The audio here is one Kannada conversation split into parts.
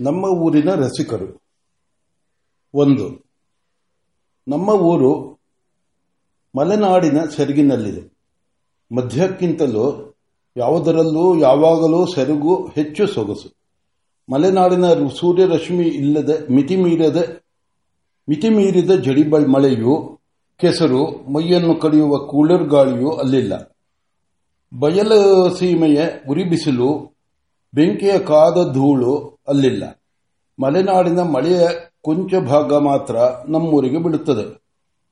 ನಮ್ಮ ಊರಿನ ರಸಿಕರು. ಒಂದು, ನಮ್ಮ ಊರು ಮಲೆನಾಡಿನ ಸೆರಗಿನಲ್ಲಿದೆ. ಮಧ್ಯಕ್ಕಿಂತಲೂ ಯಾವುದರಲ್ಲೂ ಯಾವಾಗಲೂ ಸೆರಗು ಹೆಚ್ಚು ಸೊಗಸು. ಮಲೆನಾಡಿನ ಸೂರ್ಯರಶ್ಮಿ ಇಲ್ಲದ, ಮಿತಿ ಮೀರಿದ ಜಡಿ ಮಳೆಯು ಕೆಸರು, ಮೈಯನ್ನು ಕಡಿಯುವ ಕೂಲರ್ ಗಾಳಿಯೂ ಅಲ್ಲಿಲ್ಲ. ಬಯಲು ಸೀಮೆಯ ಉರಿ ಬಿಸಿಲು ಬೆಂಕಿಯ ಕಾದ ಧೂಳು ಅಲ್ಲಿಲ್ಲ. ಮಲೆನಾಡಿನ ಮಳೆಯ ಕೊಂಚ ಭಾಗ ಮಾತ್ರ ನಮ್ಮೂರಿಗೆ ಬಿಡುತ್ತದೆ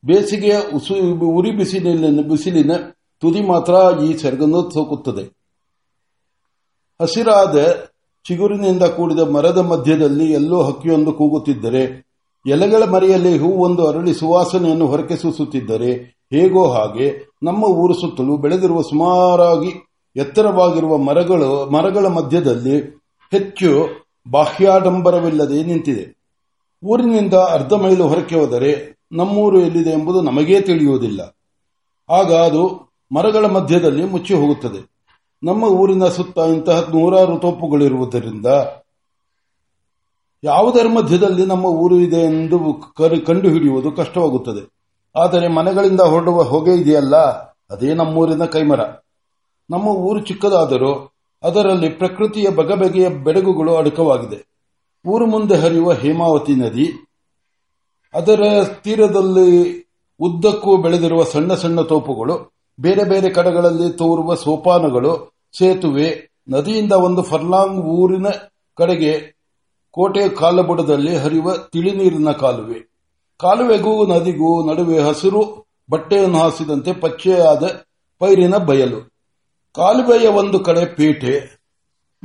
ಬೇಸಿಗೆಯ ಉಸು ಉರಿ ಬಿಸಿಲಿನ ಬಿಸಿಲಿನ ತುದಿ ಮಾತ್ರ ಈ ಸೆರಗನ್ನು ಸೋಕುತ್ತದೆ. ಹಸಿರಾದ ಚಿಗುರಿನಿಂದ ಕೂಡಿದ ಮರದ ಮಧ್ಯದಲ್ಲಿ ಎಲ್ಲೋ ಹಕ್ಕಿಯೊಂದು ಕೂಗುತ್ತಿದ್ದರೆ, ಎಲೆಗಳ ಮರೆಯಲ್ಲಿ ಹೂವೊಂದು ಅರಳಿ ಸುವಾಸನೆಯನ್ನು ಹೊರಕೆ ಸೂಸುತ್ತಿದ್ದರೆ, ಹೇಗೋ ಹಾಗೆ ನಮ್ಮ ಊರು ಸುತ್ತಲೂ ಬೆಳೆದಿರುವ ಸುಮಾರಾಗಿ ಎತ್ತರವಾಗಿರುವ ಮರಗಳು, ಮರಗಳ ಮಧ್ಯದಲ್ಲಿ ಹೆಚ್ಚು ಬಾಹ್ಯಾಡಂಬರವಿಲ್ಲದೆ ನಿಂತಿದೆ. ಊರಿನಿಂದ ಅರ್ಧ ಮೈಲು ಹೊರಕ್ಕೆ ಹೋದರೆ ನಮ್ಮೂರು ಎಲ್ಲಿದೆ ಎಂಬುದು ನಮಗೇ ತಿಳಿಯುವುದಿಲ್ಲ. ಆಗ ಅದು ಮರಗಳ ಮಧ್ಯದಲ್ಲಿ ಮುಚ್ಚಿ ಹೋಗುತ್ತದೆ. ನಮ್ಮ ಊರಿನ ಸುತ್ತ ಇಂತಹ ನೂರಾರು ತೋಪುಗಳಿರುವುದರಿಂದ ಯಾವುದರ ಮಧ್ಯದಲ್ಲಿ ನಮ್ಮ ಊರು ಇದೆ ಎಂದು ಕಂಡುಹಿಡಿಯುವುದು ಕಷ್ಟವಾಗುತ್ತದೆ. ಆದರೆ ಮನೆಗಳಿಂದ ಹೊರಡುವ ಹೊಗೆ ಇದೆಯಲ್ಲ, ಅದೇ ನಮ್ಮೂರಿನ ಕೈಮರ. ನಮ್ಮ ಊರು ಚಿಕ್ಕದಾದರೂ ಅದರಲ್ಲಿ ಪ್ರಕೃತಿಯ ಬಗೆಬಗೆಯ ಬೆಡಗುಗಳು ಅಡಕವಾಗಿದೆ. ಊರು ಮುಂದೆ ಹರಿಯುವ ಹೇಮಾವತಿ ನದಿ, ಅದರ ತೀರದಲ್ಲಿ ಉದ್ದಕ್ಕೂ ಬೆಳೆದಿರುವ ಸಣ್ಣ ಸಣ್ಣ ತೋಪುಗಳು, ಬೇರೆ ಬೇರೆ ಕಡೆಗಳಲ್ಲಿ ತೋರುವ ಸೋಪಾನಗಳು, ಸೇತುವೆ, ನದಿಯಿಂದ ಒಂದು ಫರ್ಲಾಂಗ್ ಊರಿನ ಕಡೆಗೆ ಕೋಟೆಯ ಕಾಲಬುಡದಲ್ಲಿ ಹರಿಯುವ ತಿಳಿನೀರಿನ ಕಾಲುವೆ. ಕಾಲುವೆಗೂ ನದಿಗೂ ನಡುವೆ ಹಸಿರು ಬಟ್ಟೆಯನ್ನು ಹಾಸಿದಂತೆ ಪಚ್ಚೆಯಾದ ಪೈರಿನ ಬಯಲು. ಕಾಲುವೆಯ ಒಂದು ಕಡೆ ಪೇಟೆ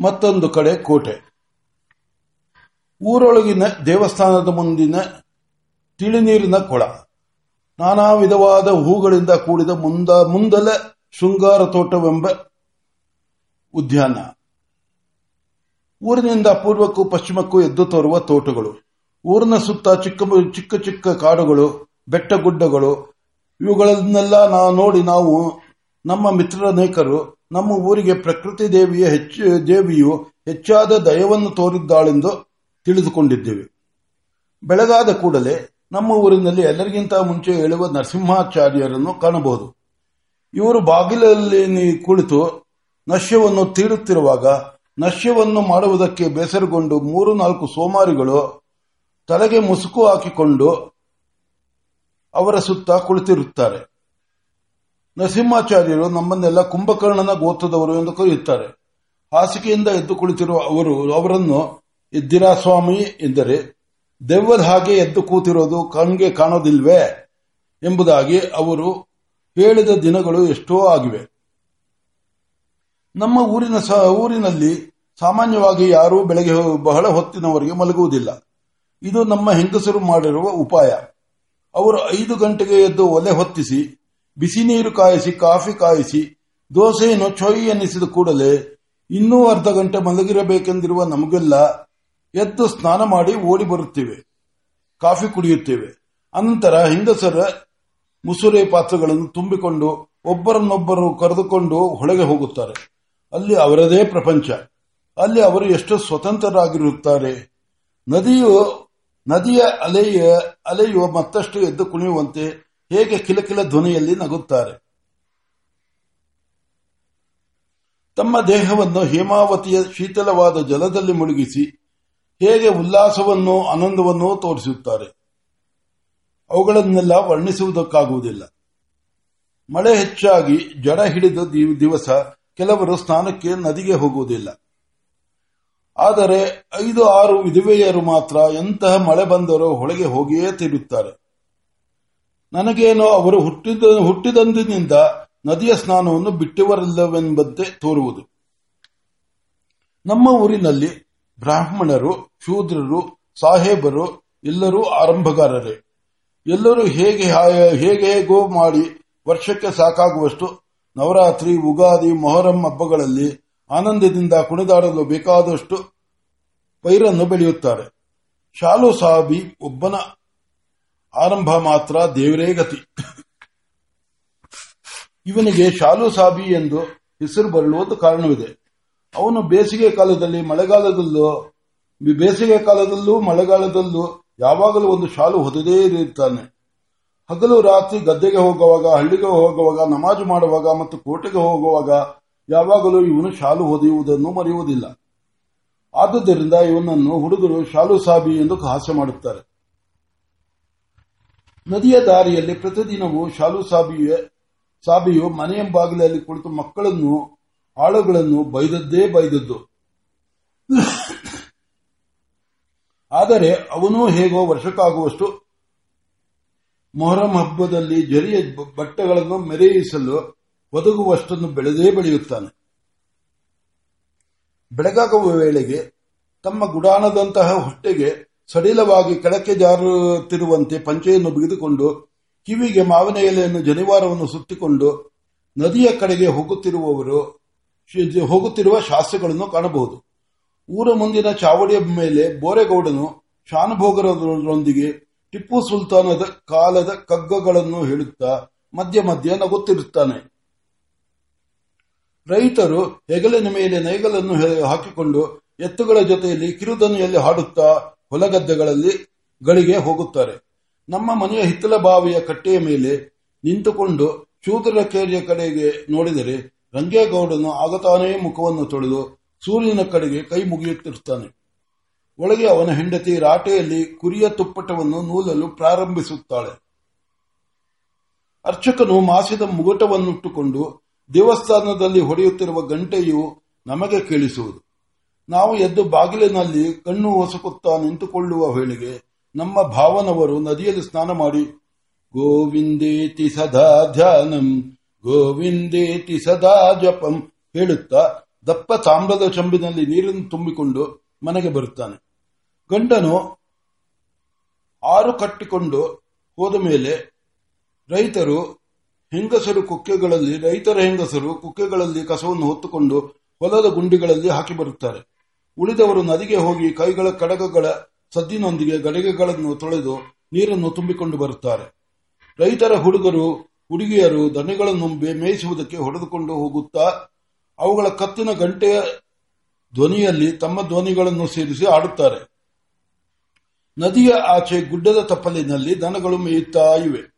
ಮತ್ತೊಂದು ಕಡೆ ಕೋಟೆ. ಊರೊಳಗಿನ ದೇವಸ್ಥಾನದ ಮುಂದಿನ ತಿಳಿನೀರಿನ ಕೊಳ. ನಾನಾ ವಿಧವಾದ ಹೂಗಳಿಂದ ಕೂಡಿದ ಮುಂದ, ಮುಂದಲ ಶೃಂಗಾರ ತೋಟವೆಂಬ ಉದ್ಯಾನ. ಊರಿನಿಂದ ಪೂರ್ವಕ್ಕೂ ಪಶ್ಚಿಮಕ್ಕೂ ಎದ್ದು ತೋರುವ ತೋಟಗಳು. ಊರಿನ ಸುತ್ತ ಚಿಕ್ಕ ಚಿಕ್ಕ ಚಿಕ್ಕ ಕಾಡುಗಳು, ಬೆಟ್ಟ ಗುಡ್ಡಗಳು. ಇವುಗಳನ್ನೆಲ್ಲ ನಾವು ನೋಡಿ ನಾವು ನಮ್ಮ ಮಿತ್ರನೇಕರು ನಮ್ಮ ಊರಿಗೆ ಪ್ರಕೃತಿ ದೇವಿಯ ಹೆಚ್ಚು, ದೇವಿಯು ಹೆಚ್ಚಾದ ದಯವನ್ನು ತೋರಿದ್ದಾಳೆಂದು ತಿಳಿದುಕೊಂಡಿದ್ದೇವೆ. ಬೆಳಗಾದ ಕೂಡಲೇ ನಮ್ಮ ಊರಿನಲ್ಲಿ ಎಲ್ಲರಿಗಿಂತ ಮುಂಚೆ ಹೇಳುವ ನರಸಿಂಹಾಚಾರ್ಯರನ್ನು ಕಾಣಬಹುದು. ಇವರು ಬಾಗಿಲಲ್ಲಿ ಕುಳಿತು ನಶ್ಯವನ್ನು ತೀಡುತ್ತಿರುವಾಗ ನಶ್ಯವನ್ನು ಮಾಡುವುದಕ್ಕೆ ಬೇಸರಗೊಂಡು ಮೂರು ನಾಲ್ಕು ಸೋಮಾರಿಗಳು ತಲೆಗೆ ಮುಸುಕು ಹಾಕಿಕೊಂಡು ಅವರ ಸುತ್ತ ಕುಳಿತಿರುತ್ತಾರೆ. ನರಸಿಂಹಾಚಾರ್ಯರು ನಮ್ಮನ್ನೆಲ್ಲ ಕುಂಭಕರ್ಣನ ಗೋತ್ರದವರು ಎಂದು ಕರೆಯುತ್ತಾರೆ. ಹಾಸಿಗೆಯಿಂದ ಎದ್ದು ಕುಳಿತಿರುವ ಅವರು, ಅವರನ್ನು ಇದ್ದಿರಾಸ್ವಾಮಿ ಎಂದರೆ, ದೆವ್ವದ ಹಾಗೆ ಎದ್ದು ಕೂತಿರೋದು ಕಣ್ಗೆ ಕಾಣೋದಿಲ್ವೇ ಎಂಬುದಾಗಿ ಅವರು ಹೇಳಿದ ದಿನಗಳು ಎಷ್ಟೋ ಆಗಿವೆ. ನಮ್ಮ ಊರಿನ ಊರಿನಲ್ಲಿ ಸಾಮಾನ್ಯವಾಗಿ ಯಾರೂ ಬೆಳಗ್ಗೆ ಬಹಳ ಹೊತ್ತಿನವರೆಗೆ ಮಲಗುವುದಿಲ್ಲ. ಇದು ನಮ್ಮ ಹೆಂಗಸರು ಮಾಡಿರುವ ಉಪಾಯ. ಅವರು ಐದು ಗಂಟೆಗೆ ಎದ್ದು ಒಲೆ ಹೊತ್ತಿಸಿ ಬಿಸಿ ನೀರು ಕಾಯಿಸಿ, ಕಾಫಿ ಕಾಯಿಸಿ, ದೋಸೆಯನ್ನು ಚೊಯ್ ಎನ್ನಿಸಿದ ಕೂಡಲೇ ಇನ್ನೂ ಅರ್ಧ ಗಂಟೆ ಮಲಗಿರಬೇಕೆಂದಿರುವ ನಮಗೆಲ್ಲ ಎದ್ದು ಸ್ನಾನ ಮಾಡಿ ಓಡಿ ಬರುತ್ತೇವೆ, ಕಾಫಿ ಕುಡಿಯುತ್ತೇವೆ. ಅನಂತರ ಹೆಂಗಸರ ಮುಸುರೆ ಪಾತ್ರಗಳನ್ನು ತುಂಬಿಕೊಂಡು ಒಬ್ಬರನ್ನೊಬ್ಬರು ಕರೆದುಕೊಂಡು ಹೊಳಗೆ ಹೋಗುತ್ತಾರೆ. ಅಲ್ಲಿ ಅವರದೇ ಪ್ರಪಂಚ. ಅಲ್ಲಿ ಅವರು ಎಷ್ಟು ಸ್ವತಂತ್ರರಾಗಿರುತ್ತಾರೆ. ನದಿಯು, ನದಿಯ ಅಲೆಯ, ಅಲೆಯು ಮತ್ತಷ್ಟು ಎದ್ದು ಕುಣಿಯುವಂತೆ ಹೇಗೆ ಕಿಲಕಿಲ ಧ್ವನಿಯಲ್ಲಿ ನಗುತ್ತಾರೆ. ತಮ್ಮ ದೇಹವನ್ನು ಹೇಮಾವತಿಯ ಶೀತಲವಾದ ಜಲದಲ್ಲಿ ಮುಳುಗಿಸಿ ಹೇಗೆ ಉಲ್ಲಾಸವನ್ನು ಆನಂದವನ್ನು ತೋರಿಸುತ್ತಾರೆ. ಅವುಗಳನ್ನೆಲ್ಲ ವರ್ಣಿಸುವುದಕ್ಕಾಗುವುದಿಲ್ಲ. ಮಳೆ ಹೆಚ್ಚಾಗಿ ಜಡ ಹಿಡಿದ ದಿವಸ ಕೆಲವರು ಸ್ನಾನಕ್ಕೆ ನದಿಗೆ ಹೋಗುವುದಿಲ್ಲ. ಆದರೆ ಐದು ಆರು ವಿಧವೆಯರು ಮಾತ್ರ ಎಂತಹ ಮಳೆ ಬಂದರೂ ಹೊಳೆಗೆ ಹೋಗಿಯೇ ತಿರುತ್ತಾರೆ ನನಗೇನೋ ಅವರು ಹುಟ್ಟಿದ, ಹುಟ್ಟಿದಂದಿನಿಂದ ನದಿಯ ಸ್ನಾನವನ್ನು ಬಿಟ್ಟಿವರಲ್ಲವೆಂಬಂತೆ ತೋರುವುದು. ನಮ್ಮ ಊರಿನಲ್ಲಿ ಬ್ರಾಹ್ಮಣರು, ಶೂದ್ರರು, ಸಾಹೇಬರು ಎಲ್ಲರೂ ಆರಂಭಗಾರರೇ. ಎಲ್ಲರೂ ಹೇಗೆ ಹೇಗೆ ಹೇಗೋ ಮಾಡಿ ವರ್ಷಕ್ಕೆ ಸಾಕಾಗುವಷ್ಟು ನವರಾತ್ರಿ, ಉಗಾದಿ, ಮೊಹರಂ ಹಬ್ಬಗಳಲ್ಲಿ ಆನಂದದಿಂದ ಕುಣಿದಾಡಲು ಬೇಕಾದಷ್ಟು ಪೈರನ್ನು ಬೆಳೆಯುತ್ತಾರೆ. ಶಾಲು ಸಾಬಿ ಒಬ್ಬನ ಆರಂಭ ಮಾತ್ರ ದೇವರೇ ಗತಿ. ಇವನಿಗೆ ಶಾಲು ಸಾಬಿ ಎಂದು ಹೆಸರು ಬರಲುವುದು ಕಾರಣವಿದೆ. ಅವನು ಬೇಸಿಗೆ ಕಾಲದಲ್ಲಿ ಮಳೆಗಾಲದಲ್ಲೂ, ಬೇಸಿಗೆ ಕಾಲದಲ್ಲೂ ಮಳೆಗಾಲದಲ್ಲೂ ಯಾವಾಗಲೂ ಒಂದು ಶಾಲು ಹೊದದೇ ಇರುತ್ತಾನೆ. ಹಗಲು ರಾತ್ರಿ ಗದ್ದೆಗೆ ಹೋಗುವಾಗ, ಹಳ್ಳಿಗೆ ಹೋಗುವಾಗ, ನಮಾಜು ಮಾಡುವಾಗ ಮತ್ತು ಕೋಟೆಗೆ ಹೋಗುವಾಗ ಯಾವಾಗಲೂ ಇವನು ಶಾಲು ಹೊದೆಯುವುದನ್ನು ಮರೆಯುವುದಿಲ್ಲ. ಆದುದರಿಂದ ಇವನನ್ನು ಹುಡುಗರು ಶಾಲು ಸಾಬಿ ಎಂದು ಹಾಸ್ಯ ಮಾಡುತ್ತಾರೆ. ನದಿಯ ದಾರಿಯಲ್ಲಿ ಪ್ರತಿದಿನವೂ ಶಾಲು ಸಾಬಿಯ, ಸಾಬಿಯು ಮನೆಯ ಬಾಗಿಲಲ್ಲಿ ಕುಳಿತು ಮಕ್ಕಳನ್ನು, ಆಳುಗಳನ್ನು ಬೈದದ್ದೇ ಬೈದದ್ದು. ಆದರೆ ಅವನು ಹೇಗೋ ವರ್ಷಕ್ಕಾಗುವಷ್ಟು ಮೊಹರಂ ಹಬ್ಬದಲ್ಲಿ ಜರಿಯ ಬಟ್ಟೆಗಳನ್ನು ಮೆರೆಯಿಸಲು ಒದಗುವಷ್ಟನ್ನು ಬೆಳೆದೇ ಬೆಳೆಯುತ್ತಾನೆ. ಬೆಳಗಾಗುವ ವೇಳೆಗೆ ತಮ್ಮ ಗುಡಾಣದಂತಹ ಹೊಟ್ಟೆಗೆ ಸಡಿಲವಾಗಿ ಕೆಳಕ್ಕೆ ಜಾರುತ್ತಿರುವಂತೆ ಪಂಚೆಯನ್ನು ಬಿಗಿದುಕೊಂಡು, ಕಿವಿಗೆ ಮಾವಿನ ಎಲೆಯನ್ನು ಜನಿವಾರವನ್ನು ಸುತ್ತಿಕೊಂಡು, ನದಿಯ ಕಡೆಗೆ ಹೋಗುತ್ತಿರುವವರು ಹೋಗುತ್ತಿರುವ ಶಾಸ್ತ್ರಗಳನ್ನು ಕಾಣಬಹುದು. ಊರ ಮುಂದಿನ ಚಾವಡಿಯ ಮೇಲೆ ಬೋರೆಗೌಡನು ಶಾನುಭೋಗರೊಂದಿಗೆ ಟಿಪ್ಪು ಸುಲ್ತಾನದ ಕಾಲದ ಕಗ್ಗಗಳನ್ನು ಹೇಳುತ್ತಾ ಮಧ್ಯ ಮಧ್ಯ ನಗುತ್ತಿರುತ್ತಾನೆ. ರೈತರು ಹೆಗಲಿನ ಮೇಲೆ ನೈಗಲನ್ನು ಹಾಕಿಕೊಂಡು ಎತ್ತುಗಳ ಜೊತೆಯಲ್ಲಿ ಕಿರುದನಿಯಲ್ಲಿ ಹಾಡುತ್ತಾ ಹೊಲಗದ್ದೆಗಳಲ್ಲಿ ಗಳಿಗೆ ಹೋಗುತ್ತಾರೆ. ನಮ್ಮ ಮನೆಯ ಹಿತ್ತಲ ಬಾವಿಯ ಕಟ್ಟೆಯ ಮೇಲೆ ನಿಂತುಕೊಂಡು ಶೂದ್ರ ಕೇರಿಯ ಕಡೆಗೆ ನೋಡಿದರೆ ರಂಗೇಗೌಡನು ಆಗತಾನೇ ಮುಖವನ್ನು ತೊಳೆದು ಸೂರ್ಯನ ಕಡೆಗೆ ಕೈ ಮುಗಿಯುತ್ತಿರುತ್ತಾನೆ. ಒಳಗೆ ಅವನ ಹೆಂಡತಿ ರಾಟೆಯಲ್ಲಿ ಕುರಿಯ ತುಪ್ಪಟವನ್ನು ನೂಲಲು ಪ್ರಾರಂಭಿಸುತ್ತಾಳೆ. ಅರ್ಚಕನು ಮಾಸಿದ ಮುಗುಟವನ್ನುಟ್ಟುಕೊಂಡು ದೇವಸ್ಥಾನದಲ್ಲಿ ಹೊಡೆಯುತ್ತಿರುವ ಗಂಟೆಯು ನಮಗೆ ಕೇಳಿಸುವುದು. ನಾವು ಎದ್ದು ಬಾಗಿಲಿನಲ್ಲಿ ಕಣ್ಣು ಹೊಸಕುತ್ತಾ ನಿಂತುಕೊಳ್ಳುವ ವೇಳೆಗೆ ನಮ್ಮ ಭಾವನವರು ನದಿಯಲ್ಲಿ ಸ್ನಾನ ಮಾಡಿ, ಗೋವಿಂದೇತಿ ಸದಾ ಧ್ಯಾನಂ, ಗೋವಿಂದೇತಿ ಸದಾ ಜಪಂ ಹೇಳುತ್ತಾ ದಪ್ಪ ತಾಮ್ರದ ಚಂಬಿನಲ್ಲಿ ನೀರನ್ನು ತುಂಬಿಕೊಂಡು ಮನೆಗೆ ಬರುತ್ತಾನೆ. ಗಂಡನು ಆರು ಕಟ್ಟಿಕೊಂಡು ಹೋದ ಮೇಲೆ ರೈತರು ಹೆಂಗಸರು ಕುಕ್ಕೆಗಳಲ್ಲಿ, ರೈತರ ಹೆಂಗಸರು ಕುಕ್ಕೆಗಳಲ್ಲಿ ಕಸವನ್ನು ಹೊತ್ತುಕೊಂಡು ಹೊಲದ ಗುಂಡಿಗಳಲ್ಲಿ ಹಾಕಿ ಬರುತ್ತಾರೆ. ಉಳಿದವರು ನದಿಗೆ ಹೋಗಿ ಕೈಗಳ ಕಡಗಗಳ ಸದ್ದಿನೊಂದಿಗೆ ಗಡಿಗೆಗಳನ್ನು ತೊಳೆದು ನೀರನ್ನು ತುಂಬಿಕೊಂಡು ಬರುತ್ತಾರೆ. ರೈತರ ಹುಡುಗರು, ಹುಡುಗಿಯರು ದನಿಗಳನ್ನು ಮೇಯಿಸುವುದಕ್ಕೆ ಹೊಡೆದುಕೊಂಡು ಹೋಗುತ್ತಾ, ಅವುಗಳ ಕತ್ತಿನ ಗಂಟೆಯ ಧ್ವನಿಯಲ್ಲಿ ತಮ್ಮ ಧ್ವನಿಗಳನ್ನು ಸೇರಿಸಿ ಆಡುತ್ತಾರೆ ನದಿಯ ಆಚೆ ಗುಡ್ಡದ ತಪ್ಪಲಿನಲ್ಲಿ ದನಗಳು ಮೇಯುತ್ತಾ ಇವೆ.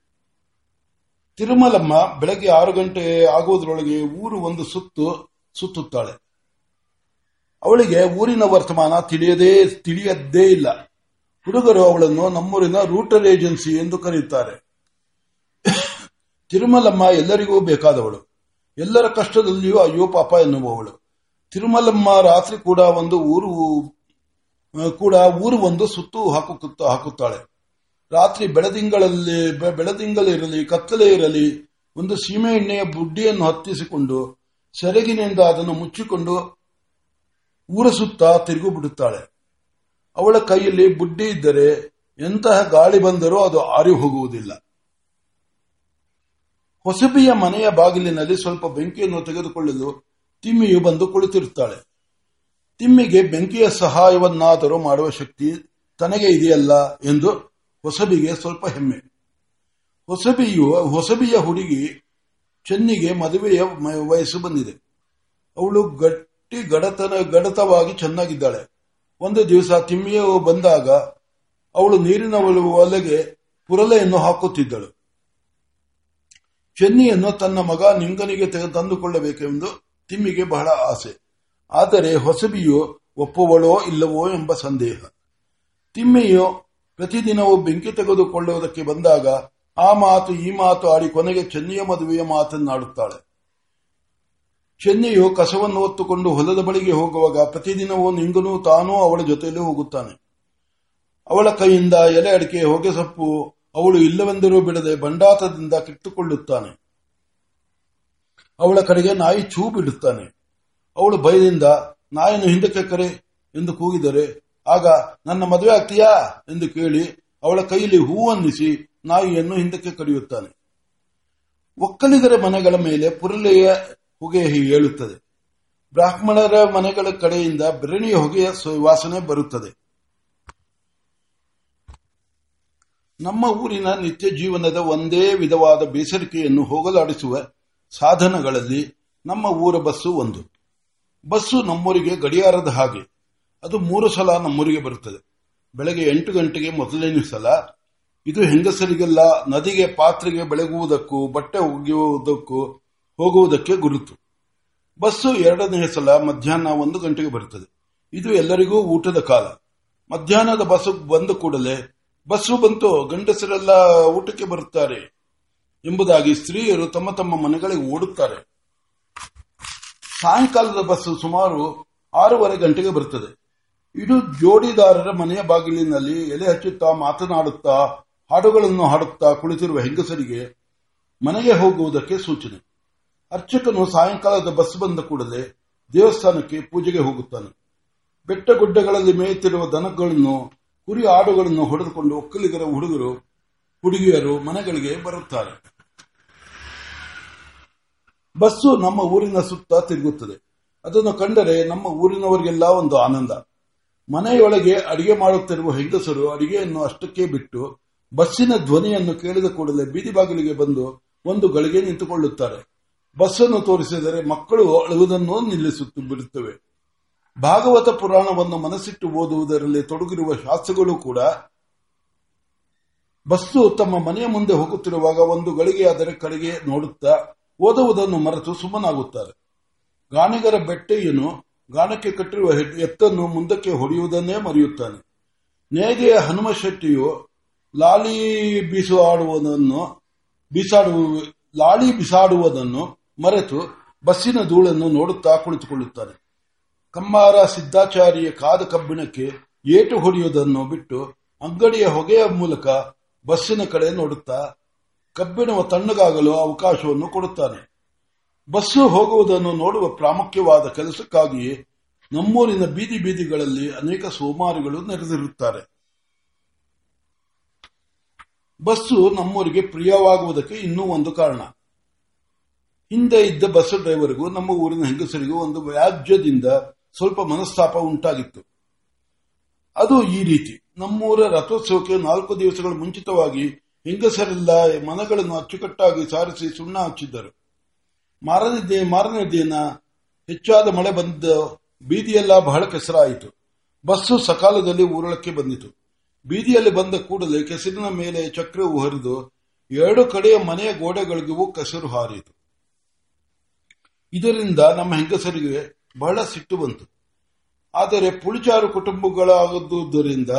ತಿರುಮಲಮ್ಮ ಬೆಳಗ್ಗೆ ಆರು ಗಂಟೆ ಆಗುವುದರೊಳಗೆ ಊರು ಒಂದು ಸುತ್ತು ಸುತ್ತುತ್ತಾಳೆ. ಅವಳಿಗೆ ಊರಿನ ವರ್ತಮಾನ ತಿಳಿಯದೇ, ತಿಳಿಯದ್ದೇ ಇಲ್ಲ. ಹುಡುಗರು ಅವಳನ್ನು ನಮ್ಮೂರಿನ ರೂಟರ್ ಏಜೆನ್ಸಿ ಎಂದು ಕರೆಯುತ್ತಾರೆ ತಿರುಮಲಮ್ಮ ಎಲ್ಲರಿಗೂ ಬೇಕಾದವಳು. ಎಲ್ಲರ ಕಷ್ಟದಲ್ಲಿಯೂ ಅಯ್ಯೋ ಪಾಪ ಎನ್ನುವವಳು. ತಿರುಮಲಮ್ಮ ರಾತ್ರಿ ಕೂಡ ಒಂದು ಊರು, ಕೂಡ ಊರು ಒಂದು ಸುತ್ತು ಹಾಕುತ್ತಾ ಹಾಕುತ್ತಾಳೆ. ರಾತ್ರಿ ಬೆಳದಿಂಗಳಲ್ಲಿ ಬೆಳದಿಂಗಳಿರಲಿ ಕತ್ತಲೆ ಇರಲಿ, ಒಂದು ಸೀಮೆ ಎಣ್ಣೆಯ ಬುಡ್ಡಿಯನ್ನು ಹತ್ತಿಸಿಕೊಂಡು, ಸೆರಗಿನಿಂದ ಅದನ್ನು ಮುಚ್ಚಿಕೊಂಡು ಊರ ಸುತ್ತ ತಿರುಗು ಬಿಡುತ್ತಾಳೆ ಅವಳ ಕೈಯಲ್ಲಿ ಬುಡ್ಡಿ ಇದ್ದರೆ ಎಂತಹ ಗಾಳಿ ಬಂದರೂ ಅದು ಆರಿ ಹೋಗುವುದಿಲ್ಲ. ಹೊಸಬಿಯ ಮನೆಯ ಬಾಗಿಲಿನಲ್ಲಿ ಸ್ವಲ್ಪ ಬೆಂಕಿಯನ್ನು ತೆಗೆದುಕೊಳ್ಳಲು ತಿಮ್ಮಿಯು ಬಂದು ಕುಳಿತಿರುತ್ತಾಳೆ. ತಿಮ್ಮಿಗೆ ಬೆಂಕಿಯ ಸಹಾಯವನ್ನಾದರೂ ಮಾಡುವ ಶಕ್ತಿ ತನಗೆ ಇದೆಯಲ್ಲ ಎಂದು ಹೊಸಬಿಗೆ ಸ್ವಲ್ಪ ಹೆಮ್ಮೆ. ಹೊಸಬಿಯು, ಹೊಸಬಿಯ ಹುಡುಗಿ ಚೆನ್ನಿಗೆ ಮದುವೆಯ ವಯಸ್ಸು ಬಂದಿದೆ. ಅವಳು ಗಡತನ ಗಡತವಾಗಿ ಚೆನ್ನಾಗಿದ್ದಾಳೆ. ಒಂದು ದಿವಸ ತಿಮ್ಮಿಯು ಬಂದಾಗ ಅವಳು ನೀರಿನ ಒಲೆಗೆ ಪುರಲೆಯನ್ನು ಹಾಕುತ್ತಿದ್ದಳು. ಚೆನ್ನಿಯನ್ನು ತನ್ನ ಮಗ ನಿಂಗನಿಗೆ ತಂದುಕೊಳ್ಳಬೇಕೆಂದು ತಿಮ್ಮಿಗೆ ಬಹಳ ಆಸೆ. ಆದರೆ ಹೊಸಬಿಯು ಒಪ್ಪುವಳೋ ಇಲ್ಲವೋ ಎಂಬ ಸಂದೇಹ. ತಿಮ್ಮಿಯು ಪ್ರತಿದಿನವೂ ಬೆಂಕಿ ತೆಗೆದುಕೊಳ್ಳುವುದಕ್ಕೆ ಬಂದಾಗ ಆ ಮಾತು ಈ ಮಾತು ಆಡಿ ಕೊನೆಗೆ ಚೆನ್ನಿಯ ಮದುವೆಯ ಮಾತನ್ನಾಡುತ್ತಾಳೆ. ಚೆನ್ನಿಯು ಕಸವನ್ನು ಹೊತ್ತುಕೊಂಡು ಹೊಲದ ಬಳಿಗೆ ಹೋಗುವಾಗ ಪ್ರತಿದಿನವೂ ನಿಂಗನು ತಾನೂ ಅವಳ ಜೊತೆಯಲ್ಲಿ ಹೋಗುತ್ತಾನೆ. ಅವಳ ಕೈಯಿಂದ ಎಲೆ ಅಡಿಕೆ, ಹೊಗೆ ಸೊಪ್ಪು ಅವಳು ಇಲ್ಲವೆಂದರೂ ಬಿಡದೆ ಬಂಡಾತದಿಂದ ಕಿತ್ತುಕೊಳ್ಳುತ್ತಾನೆ. ಅವಳ ಕಡೆಗೆ ನಾಯಿ ಚೂ ಬಿಡುತ್ತಾನೆ ಅವಳು ಭಯದಿಂದ, ನಾಯಿಯನ್ನು ಹಿಂದಕ್ಕೆ ಕರೆ ಎಂದು ಕೂಗಿದರೆ, ಆಗ, ನನ್ನ ಮದುವೆ ಆಗ್ತೀಯಾ? ಎಂದು ಕೇಳಿ, ಅವಳ ಕೈಯಲ್ಲಿ ಹೂವನ್ನಿಸಿ ನಾಯಿಯನ್ನು ಹಿಂದಕ್ಕೆ ಕಡಿಯುತ್ತಾನೆ ಒಕ್ಕಲಿಗರ ಮನೆಗಳ ಮೇಲೆ ಪುರಲೆಯ ಹೊಗೆ ಹೇಳುತ್ತದೆ. ಬ್ರಾಹ್ಮಣರ ಮನೆಗಳ ಕಡೆಯಿಂದ ಬೆರಣಿ ಹೊಗೆಯ ವಾಸನೆ ಬರುತ್ತದೆ. ನಮ್ಮ ಊರಿನ ನಿತ್ಯ ಜೀವನದ ಒಂದೇ ವಿಧವಾದ ಬೇಸರಿಕೆಯನ್ನು ಹೋಗಲಾಡಿಸುವ ಸಾಧನಗಳಲ್ಲಿ ನಮ್ಮ ಊರ ಬಸ್ಸು ಒಂದು. ಬಸ್ಸು ನಮ್ಮೂರಿಗೆ ಗಡಿಯಾರದ ಹಾಗೆ. ಅದು ಮೂರು ಸಲ ನಮ್ಮೂರಿಗೆ ಬರುತ್ತದೆ. ಬೆಳಗ್ಗೆ ಎಂಟು ಗಂಟೆಗೆ ಮೊದಲನೇ ಸಲ. ಇದು ಹೆಂಗಸರಿಗೆಲ್ಲ ನದಿಗೆ ಪಾತ್ರೆಗೆ ಬೆಳಗುವುದಕ್ಕೂ, ಬಟ್ಟೆ ಒಗೆಯುವುದಕ್ಕೂ ಹೋಗುವುದಕ್ಕೆ ಗುರುತು. ಬಸ್ಸು ಎರಡನೇ ಸಲ ಮಧ್ಯಾಹ್ನ ಒಂದು ಗಂಟೆಗೆ ಬರುತ್ತದೆ. ಇದು ಎಲ್ಲರಿಗೂ ಊಟದ ಕಾಲ. ಮಧ್ಯಾಹ್ನದ ಬಸ್ಸು ಬಂದ ಕೂಡಲೇ ಬಸ್ಸು ಬಂತು, ಗಂಡಸರೆಲ್ಲ ಊಟಕ್ಕೆ ಬರುತ್ತಾರೆ ಎಂಬುದಾಗಿ ಸ್ತ್ರೀಯರು ತಮ್ಮ ತಮ್ಮ ಮನೆಗಳಿಗೆ ಓಡುತ್ತಾರೆ. ಸಾಯಂಕಾಲದ ಬಸ್ಸು ಸುಮಾರು ಆರೂವರೆ ಗಂಟೆಗೆ ಬರುತ್ತದೆ. ಇದು ಜೋಡಿದಾರರ ಮನೆಯ ಬಾಗಿಲಿನಲ್ಲಿ ಎಲೆ ಹಚ್ಚುತ್ತಾ, ಮಾತನಾಡುತ್ತಾ, ಹಾಡುಗಳನ್ನು ಹಾಡುತ್ತಾ ಕುಳಿತಿರುವ ಹೆಂಗಸರಿಗೆ ಮನೆಗೆ ಹೋಗುವುದಕ್ಕೆ ಸೂಚನೆ. ಅರ್ಚಕನು ಸಾಯಂಕಾಲದ ಬಸ್ ಬಂದ ಕೂಡಲೇ ದೇವಸ್ಥಾನಕ್ಕೆ ಪೂಜೆಗೆ ಹೋಗುತ್ತಾನೆ. ಬೆಟ್ಟ ಗುಡ್ಡಗಳಲ್ಲಿ ಮೇಯುತ್ತಿರುವ ದನಗಳನ್ನು, ಕುರಿ ಆಡುಗಳನ್ನು ಹೊಡೆದುಕೊಂಡು ಒಕ್ಕಲಿಗರ ಹುಡುಗರು, ಹುಡುಗಿಯರು ಮನೆಗಳಿಗೆ ಬರುತ್ತಾರೆ. ಬಸ್ಸು ನಮ್ಮ ಊರಿನ ಸುತ್ತ ತಿರುಗುತ್ತದೆ. ಅದನ್ನು ಕಂಡರೆ ನಮ್ಮ ಊರಿನವರಿಗೆಲ್ಲ ಒಂದು ಆನಂದ. ಮನೆಯೊಳಗೆ ಅಡಿಗೆ ಮಾಡುತ್ತಿರುವ ಹೆಂಗಸರು ಅಡಿಗೆಯನ್ನು ಅಷ್ಟಕ್ಕೆ ಬಿಟ್ಟು ಬಸ್ಸಿನ ಧ್ವನಿಯನ್ನು ಕೇಳಿದ ಕೂಡಲೇ ಬೀದಿ ಬಾಗಿಲಿಗೆ ಬಂದು ಒಂದು ಗಳಿಗೆ ನಿಂತುಕೊಳ್ಳುತ್ತಾರೆ. ಬಸ್ಸನ್ನು ತೋರಿಸಿದರೆ ಮಕ್ಕಳು ಅಳುವುದನ್ನು ನಿಲ್ಲಿಸುತ್ತ ಬಿಡುತ್ತವೆ. ಭಾಗವತ ಪುರಾಣವನ್ನು ಮನಸ್ಸಿಟ್ಟು ಓದುವುದರಲ್ಲಿ ತೊಡಗಿರುವ ಶಾಸ್ತ್ರಗಳು ಕೂಡ ಬಸ್ಸು ತಮ್ಮ ಮನೆಯ ಮುಂದೆ ಹೋಗುತ್ತಿರುವಾಗ ಒಂದು ಗಳಿಗೆ ಅದರ ಕಡೆಗೆ ನೋಡುತ್ತಾ ಓದುವುದನ್ನು ಮರೆತು ಸುಮ್ಮನಾಗುತ್ತಾರೆ. ಗಾಣಿಗರ ಬೆಟ್ಟೆಯನ್ನು ಗಾಣಕ್ಕೆ ಕಟ್ಟಿರುವ ಎತ್ತನ್ನು ಮುಂದಕ್ಕೆ ಹೊಡೆಯುವುದನ್ನೇ ಮರೆಯುತ್ತಾನೆ. ನೇಗೆಯ ಹನುಮ ಶೆಟ್ಟಿಯು ಲಾಲಿ ಬೀಸಾಡುವುದನ್ನು ಬೀಸಾಡುವ ಲಾಳಿ ಬಿಸಾಡುವುದನ್ನು ಮರೆತು ಬಸ್ಸಿನ ಧೂಳನ್ನು ನೋಡುತ್ತಾ ಕುಳಿತುಕೊಳ್ಳುತ್ತಾನೆ ಕಮ್ಮಾರ ಸಿದ್ದಾಚಾರಿಯ ಕಾದ ಕಬ್ಬಿಣಕ್ಕೆ ಏಟು ಹೊಡೆಯುವುದನ್ನು ಬಿಟ್ಟು ಅಂಗಡಿಯ ಹೊಗೆಯ ಮೂಲಕ ಬಸ್ಸಿನ ಕಡೆ ನೋಡುತ್ತಾ ಕಬ್ಬಿಣವು ತಣ್ಣಗಾಗಲು ಅವಕಾಶವನ್ನು ಕೊಡುತ್ತಾನೆ. ಬಸ್ಸು ಹೋಗುವುದನ್ನು ನೋಡುವ ಪ್ರಾಮುಖ್ಯವಾದ ಕೆಲಸಕ್ಕಾಗಿಯೇ ನಮ್ಮೂರಿನ ಬೀದಿ ಬೀದಿಗಳಲ್ಲಿ ಅನೇಕ ಸೋಮಾರಿಗಳು ನೆರೆದಿರುತ್ತಾರೆ. ಬಸ್ಸು ನಮ್ಮೂರಿಗೆ ಪ್ರಿಯವಾಗುವುದಕ್ಕೆ ಇನ್ನೂ ಒಂದು ಕಾರಣ. ಹಿಂದೆ ಇದ್ದ ಬಸ್ ಡ್ರೈವರ್ಗೂ, ನಮ್ಮ ಊರಿನ ಹೆಂಗಸರಿಗೂ ಒಂದು ವ್ಯಾಜ್ಯದಿಂದ ಸ್ವಲ್ಪ ಮನಸ್ತಾಪ ಉಂಟಾಗಿತ್ತು. ಅದು ಈ ರೀತಿ. ನಮ್ಮೂರ ರಥೋತ್ಸವಕ್ಕೆ ನಾಲ್ಕು ದಿವಸಗಳು ಮುಂಚಿತವಾಗಿ ಹೆಂಗಸರೆಲ್ಲ ಮನಗಳನ್ನು ಅಚ್ಚುಕಟ್ಟಾಗಿ ಸಾರಿಸಿ ಸುಣ್ಣ ಹಚ್ಚಿದ್ದರು. ಮಾರನೇ ಮಾರನೇ ದಿನ ಹೆಚ್ಚಾದ ಮಳೆ ಬಂದ ಬೀದಿಯೆಲ್ಲ ಬಹಳ ಕೆಸರಾಯಿತು. ಬಸ್ಸು ಸಕಾಲದಲ್ಲಿ ಊರಳಕ್ಕೆ ಬಂದಿತು. ಬೀದಿಯಲ್ಲಿ ಬಂದ ಕೂಡಲೇ ಕೆಸರಿನ ಮೇಲೆ ಚಕ್ರವು ಹರಿದು ಎರಡು ಕಡೆಯ ಮನೆಯ ಗೋಡೆಗಳಿಗೂ ಕೆಸರು ಹಾರಿತು. ಇದರಿಂದ ನಮ್ಮ ಹೆಂಗಸರಿಗೆ ಬಹಳ ಸಿಟ್ಟು ಬಂತು. ಆದರೆ ಪುಳಿಚಾರು ಕುಟುಂಬಗಳಾಗದುದರಿಂದ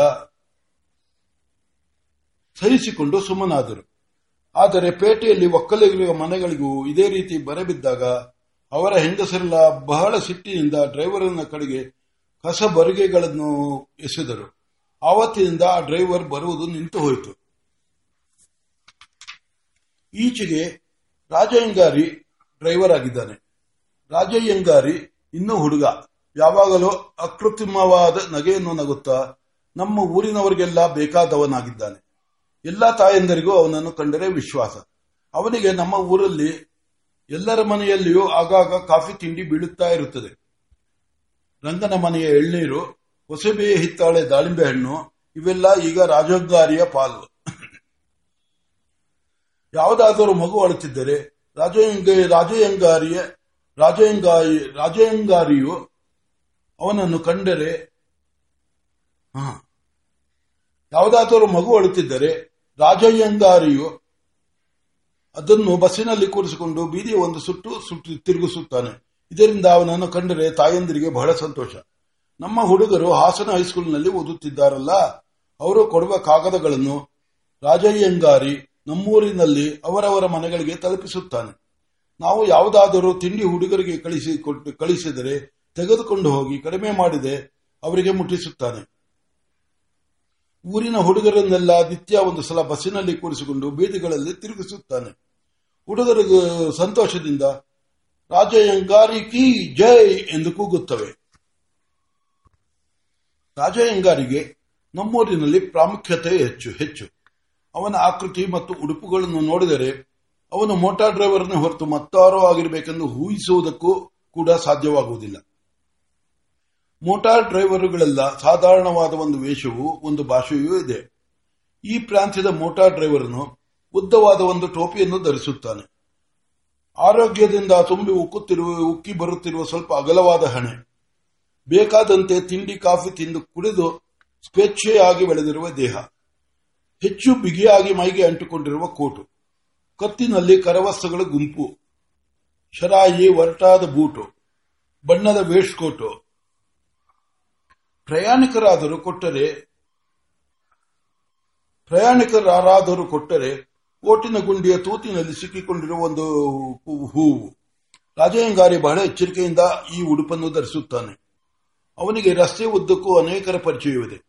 ಸಹಿಸಿಕೊಂಡು ಸುಮ್ಮನಾದರು. ಆದರೆ ಪೇಟೆಯಲ್ಲಿ ಒಕ್ಕಲಿಗಿರುವ ಮನೆಗಳಿಗೂ ಇದೇ ರೀತಿ ಬರಬಿದ್ದಾಗ ಅವರ ಹೆಂಗಸರೆಲ್ಲ ಬಹಳ ಸಿಟ್ಟಿನಿಂದ ಡ್ರೈವರ್ನ ಕಡೆಗೆ ಕಸ ಬರಿಗೆಗಳನ್ನು ಎಸೆದರು. ಆವತ್ತಿನಿಂದ ಆ ಡ್ರೈವರ್ ಬರುವುದು ನಿಂತು ಹೋಯಿತು. ಈಚೆಗೆ ರಾಜಯ್ಯಂಗಾರಿ ಡ್ರೈವರ್ ಆಗಿದ್ದಾನೆ. ರಾಜಯ್ಯಂಗಾರಿ ಇನ್ನೂ ಹುಡುಗ. ಯಾವಾಗಲೂ ಅಕೃತ್ರಿಮವಾದ ನಗೆಯನ್ನು ನಗುತ್ತಾ ನಮ್ಮ ಊರಿನವರಿಗೆಲ್ಲ ಬೇಕಾದವನಾಗಿದ್ದಾನೆ. ಎಲ್ಲ ತಾಯಂದರಿಗೂ ಅವನನ್ನು ಕಂಡರೆ ವಿಶ್ವಾಸ. ಅವನಿಗೆ ನಮ್ಮ ಊರಲ್ಲಿ ಎಲ್ಲರ ಮನೆಯಲ್ಲಿಯೂ ಆಗಾಗ ಕಾಫಿ ತಿಂಡಿ ಬೀಳುತ್ತಾ ಇರುತ್ತದೆ. ರಂಗನ ಮನೆಯ ಎಳ್ನೀರು, ಹೊಸಬೆಯ ಹಿತ್ತಾಳೆ ದಾಳಿಂಬೆ ಹಣ್ಣು, ಇವೆಲ್ಲ ಈಗ ರಾಜೋದ್ಗಾರಿಯ ಪಾಲು. ಯಾವುದಾದರೂ ಮಗು ಅಳುತ್ತಿದ್ದರೆ ರಾಜಯಂಗ ರಾಜಯಂಗಾರಿಯ ರಾಜಯಂಗಾರಿ ರಾಜಯಂಗಾರಿಯು ಅವನನ್ನು ಕಂಡರೆ ಯಾವುದಾದರೂ ಮಗು ಅಳುತ್ತಿದ್ದರೆ ರಾಜಯ್ಯಂಗಾರಿಯು ಅದನ್ನು ಬಸ್ಸಿನಲ್ಲಿ ಕೂರಿಸಿಕೊಂಡು ಬೀದಿಯ ಒಂದು ಸುಟ್ಟು ಸುಟ್ಟು ತಿರುಗಿಸುತ್ತಾನೆ. ಇದರಿಂದ ಅವನನ್ನು ಕಂಡರೆ ತಾಯಂದಿರಿಗೆ ಬಹಳ ಸಂತೋಷ. ನಮ್ಮ ಹುಡುಗರು ಹಾಸನ ಹೈಸ್ಕೂಲ್ನಲ್ಲಿ ಓದುತ್ತಿದ್ದಾರಲ್ಲ, ಅವರು ಕೊಡುವ ಕಾಗದಗಳನ್ನು ರಾಜಯ್ಯಂಗಾರಿ ನಮ್ಮೂರಿನಲ್ಲಿ ಅವರವರ ಮನೆಗಳಿಗೆ ತಲುಪಿಸುತ್ತಾನೆ. ನಾವು ಯಾವುದಾದರೂ ತಿಂಡಿ ಹುಡುಗರಿಗೆ ಕಳಿಸಿ ಕಳಿಸಿದರೆ ತೆಗೆದುಕೊಂಡು ಹೋಗಿ ಕಡಿಮೆ ಮಾಡಿದೆ, ಅವರಿಗೆ ಮುಟ್ಟಿಸುತ್ತಾನೆ. ಊರಿನ ಹುಡುಗರನ್ನೆಲ್ಲ ನಿತ್ಯ ಒಂದು ಸಲ ಬಸ್ಸಿನಲ್ಲಿ ಕೂರಿಸಿಕೊಂಡು ಬೀದಿಗಳಲ್ಲಿ ತಿರುಗಿಸುತ್ತಾನೆ. ಹುಡುಗರು ಸಂತೋಷದಿಂದ, ರಾಜಯಂಗಾರಿ ಕಿ ಜೈ ಎಂದು ಕೂಗುತ್ತವೆ. ರಾಜಯಂಗಾರಿಗೆ ನಮ್ಮೂರಿನಲ್ಲಿ ಪ್ರಾಮುಖ್ಯತೆ ಹೆಚ್ಚು ಹೆಚ್ಚು. ಅವನ ಆಕೃತಿ ಮತ್ತು ಉಡುಪುಗಳನ್ನು ನೋಡಿದರೆ ಅವನು ಮೋಟಾರ್ ಡ್ರೈವರ್ನ ಹೊರತು ಮತ್ತಾರೋ ಆಗಿರಬೇಕೆಂದು ಊಹಿಸುವುದಕ್ಕೂ ಕೂಡ ಸಾಧ್ಯವಾಗುವುದಿಲ್ಲ. ಮೋಟಾರ್ ಡ್ರೈವರ್ಗಳೆಲ್ಲ ಸಾಧಾರಣವಾದ ಒಂದು ವೇಷವೂ ಒಂದು ಭಾಷೆಯೂ ಇದೆ. ಈ ಪ್ರಾಂತ್ಯದ ಮೋಟಾರ್ ಡ್ರೈವರ್ನು ಉದ್ದವಾದ ಒಂದು ಟೋಪಿಯನ್ನು ಧರಿಸುತ್ತಾನೆ. ಆರೋಗ್ಯದಿಂದ ತುಂಬಿ ಉಕ್ಕುತ್ತಿರುವ, ಉಕ್ಕಿ ಬರುತ್ತಿರುವ ಸ್ವಲ್ಪ ಅಗಲವಾದ ಹಣೆ, ಬೇಕಾದಂತೆ ತಿಂಡಿ, ಕಾಫಿ ತಿಂದು ಕುಡಿದು ಸ್ವೇಚ್ಛೆಯಾಗಿ ಬೆಳೆದಿರುವ ದೇಹ, ಹೆಚ್ಚು ಬಿಗಿಯಾಗಿ ಮೈಗೆ ಅಂಟಿಕೊಂಡಿರುವ ಕೋಟು. ಕತ್ತಿನಲ್ಲಿ ಕರವಸ್ತ್ರಗಳ ಗುಂಪು. ಶರಾಯಿ ಒರಟಾದ ಬೂಟು, ಬಣ್ಣದ ವೇಷ್ಕೋಟು ಕೋಟು ಪ್ರಯಾಣಿಕರಾದರೂ ಕೊಟ್ಟರೆ ಪ್ರಯಾಣಿಕರಾದರೂ ಕೊಟ್ಟರೆ ಓಟಿನ ಗುಂಡಿಯ ತೂತಿನಲ್ಲಿ ಸಿಕ್ಕಿಕೊಂಡಿರುವ ಒಂದು ಹೂವು. ರಾಜಯಂಗಾರಿ ಬಹಳ ಎಚ್ಚರಿಕೆಯಿಂದ ಈ ಉಡುಪನ್ನು ಧರಿಸುತ್ತಾನೆ. ಅವನಿಗೆ ರಸ್ತೆ ಉದ್ದಕ್ಕೂ ಅನೇಕರ ಪರಿಚಯವಿದೆ.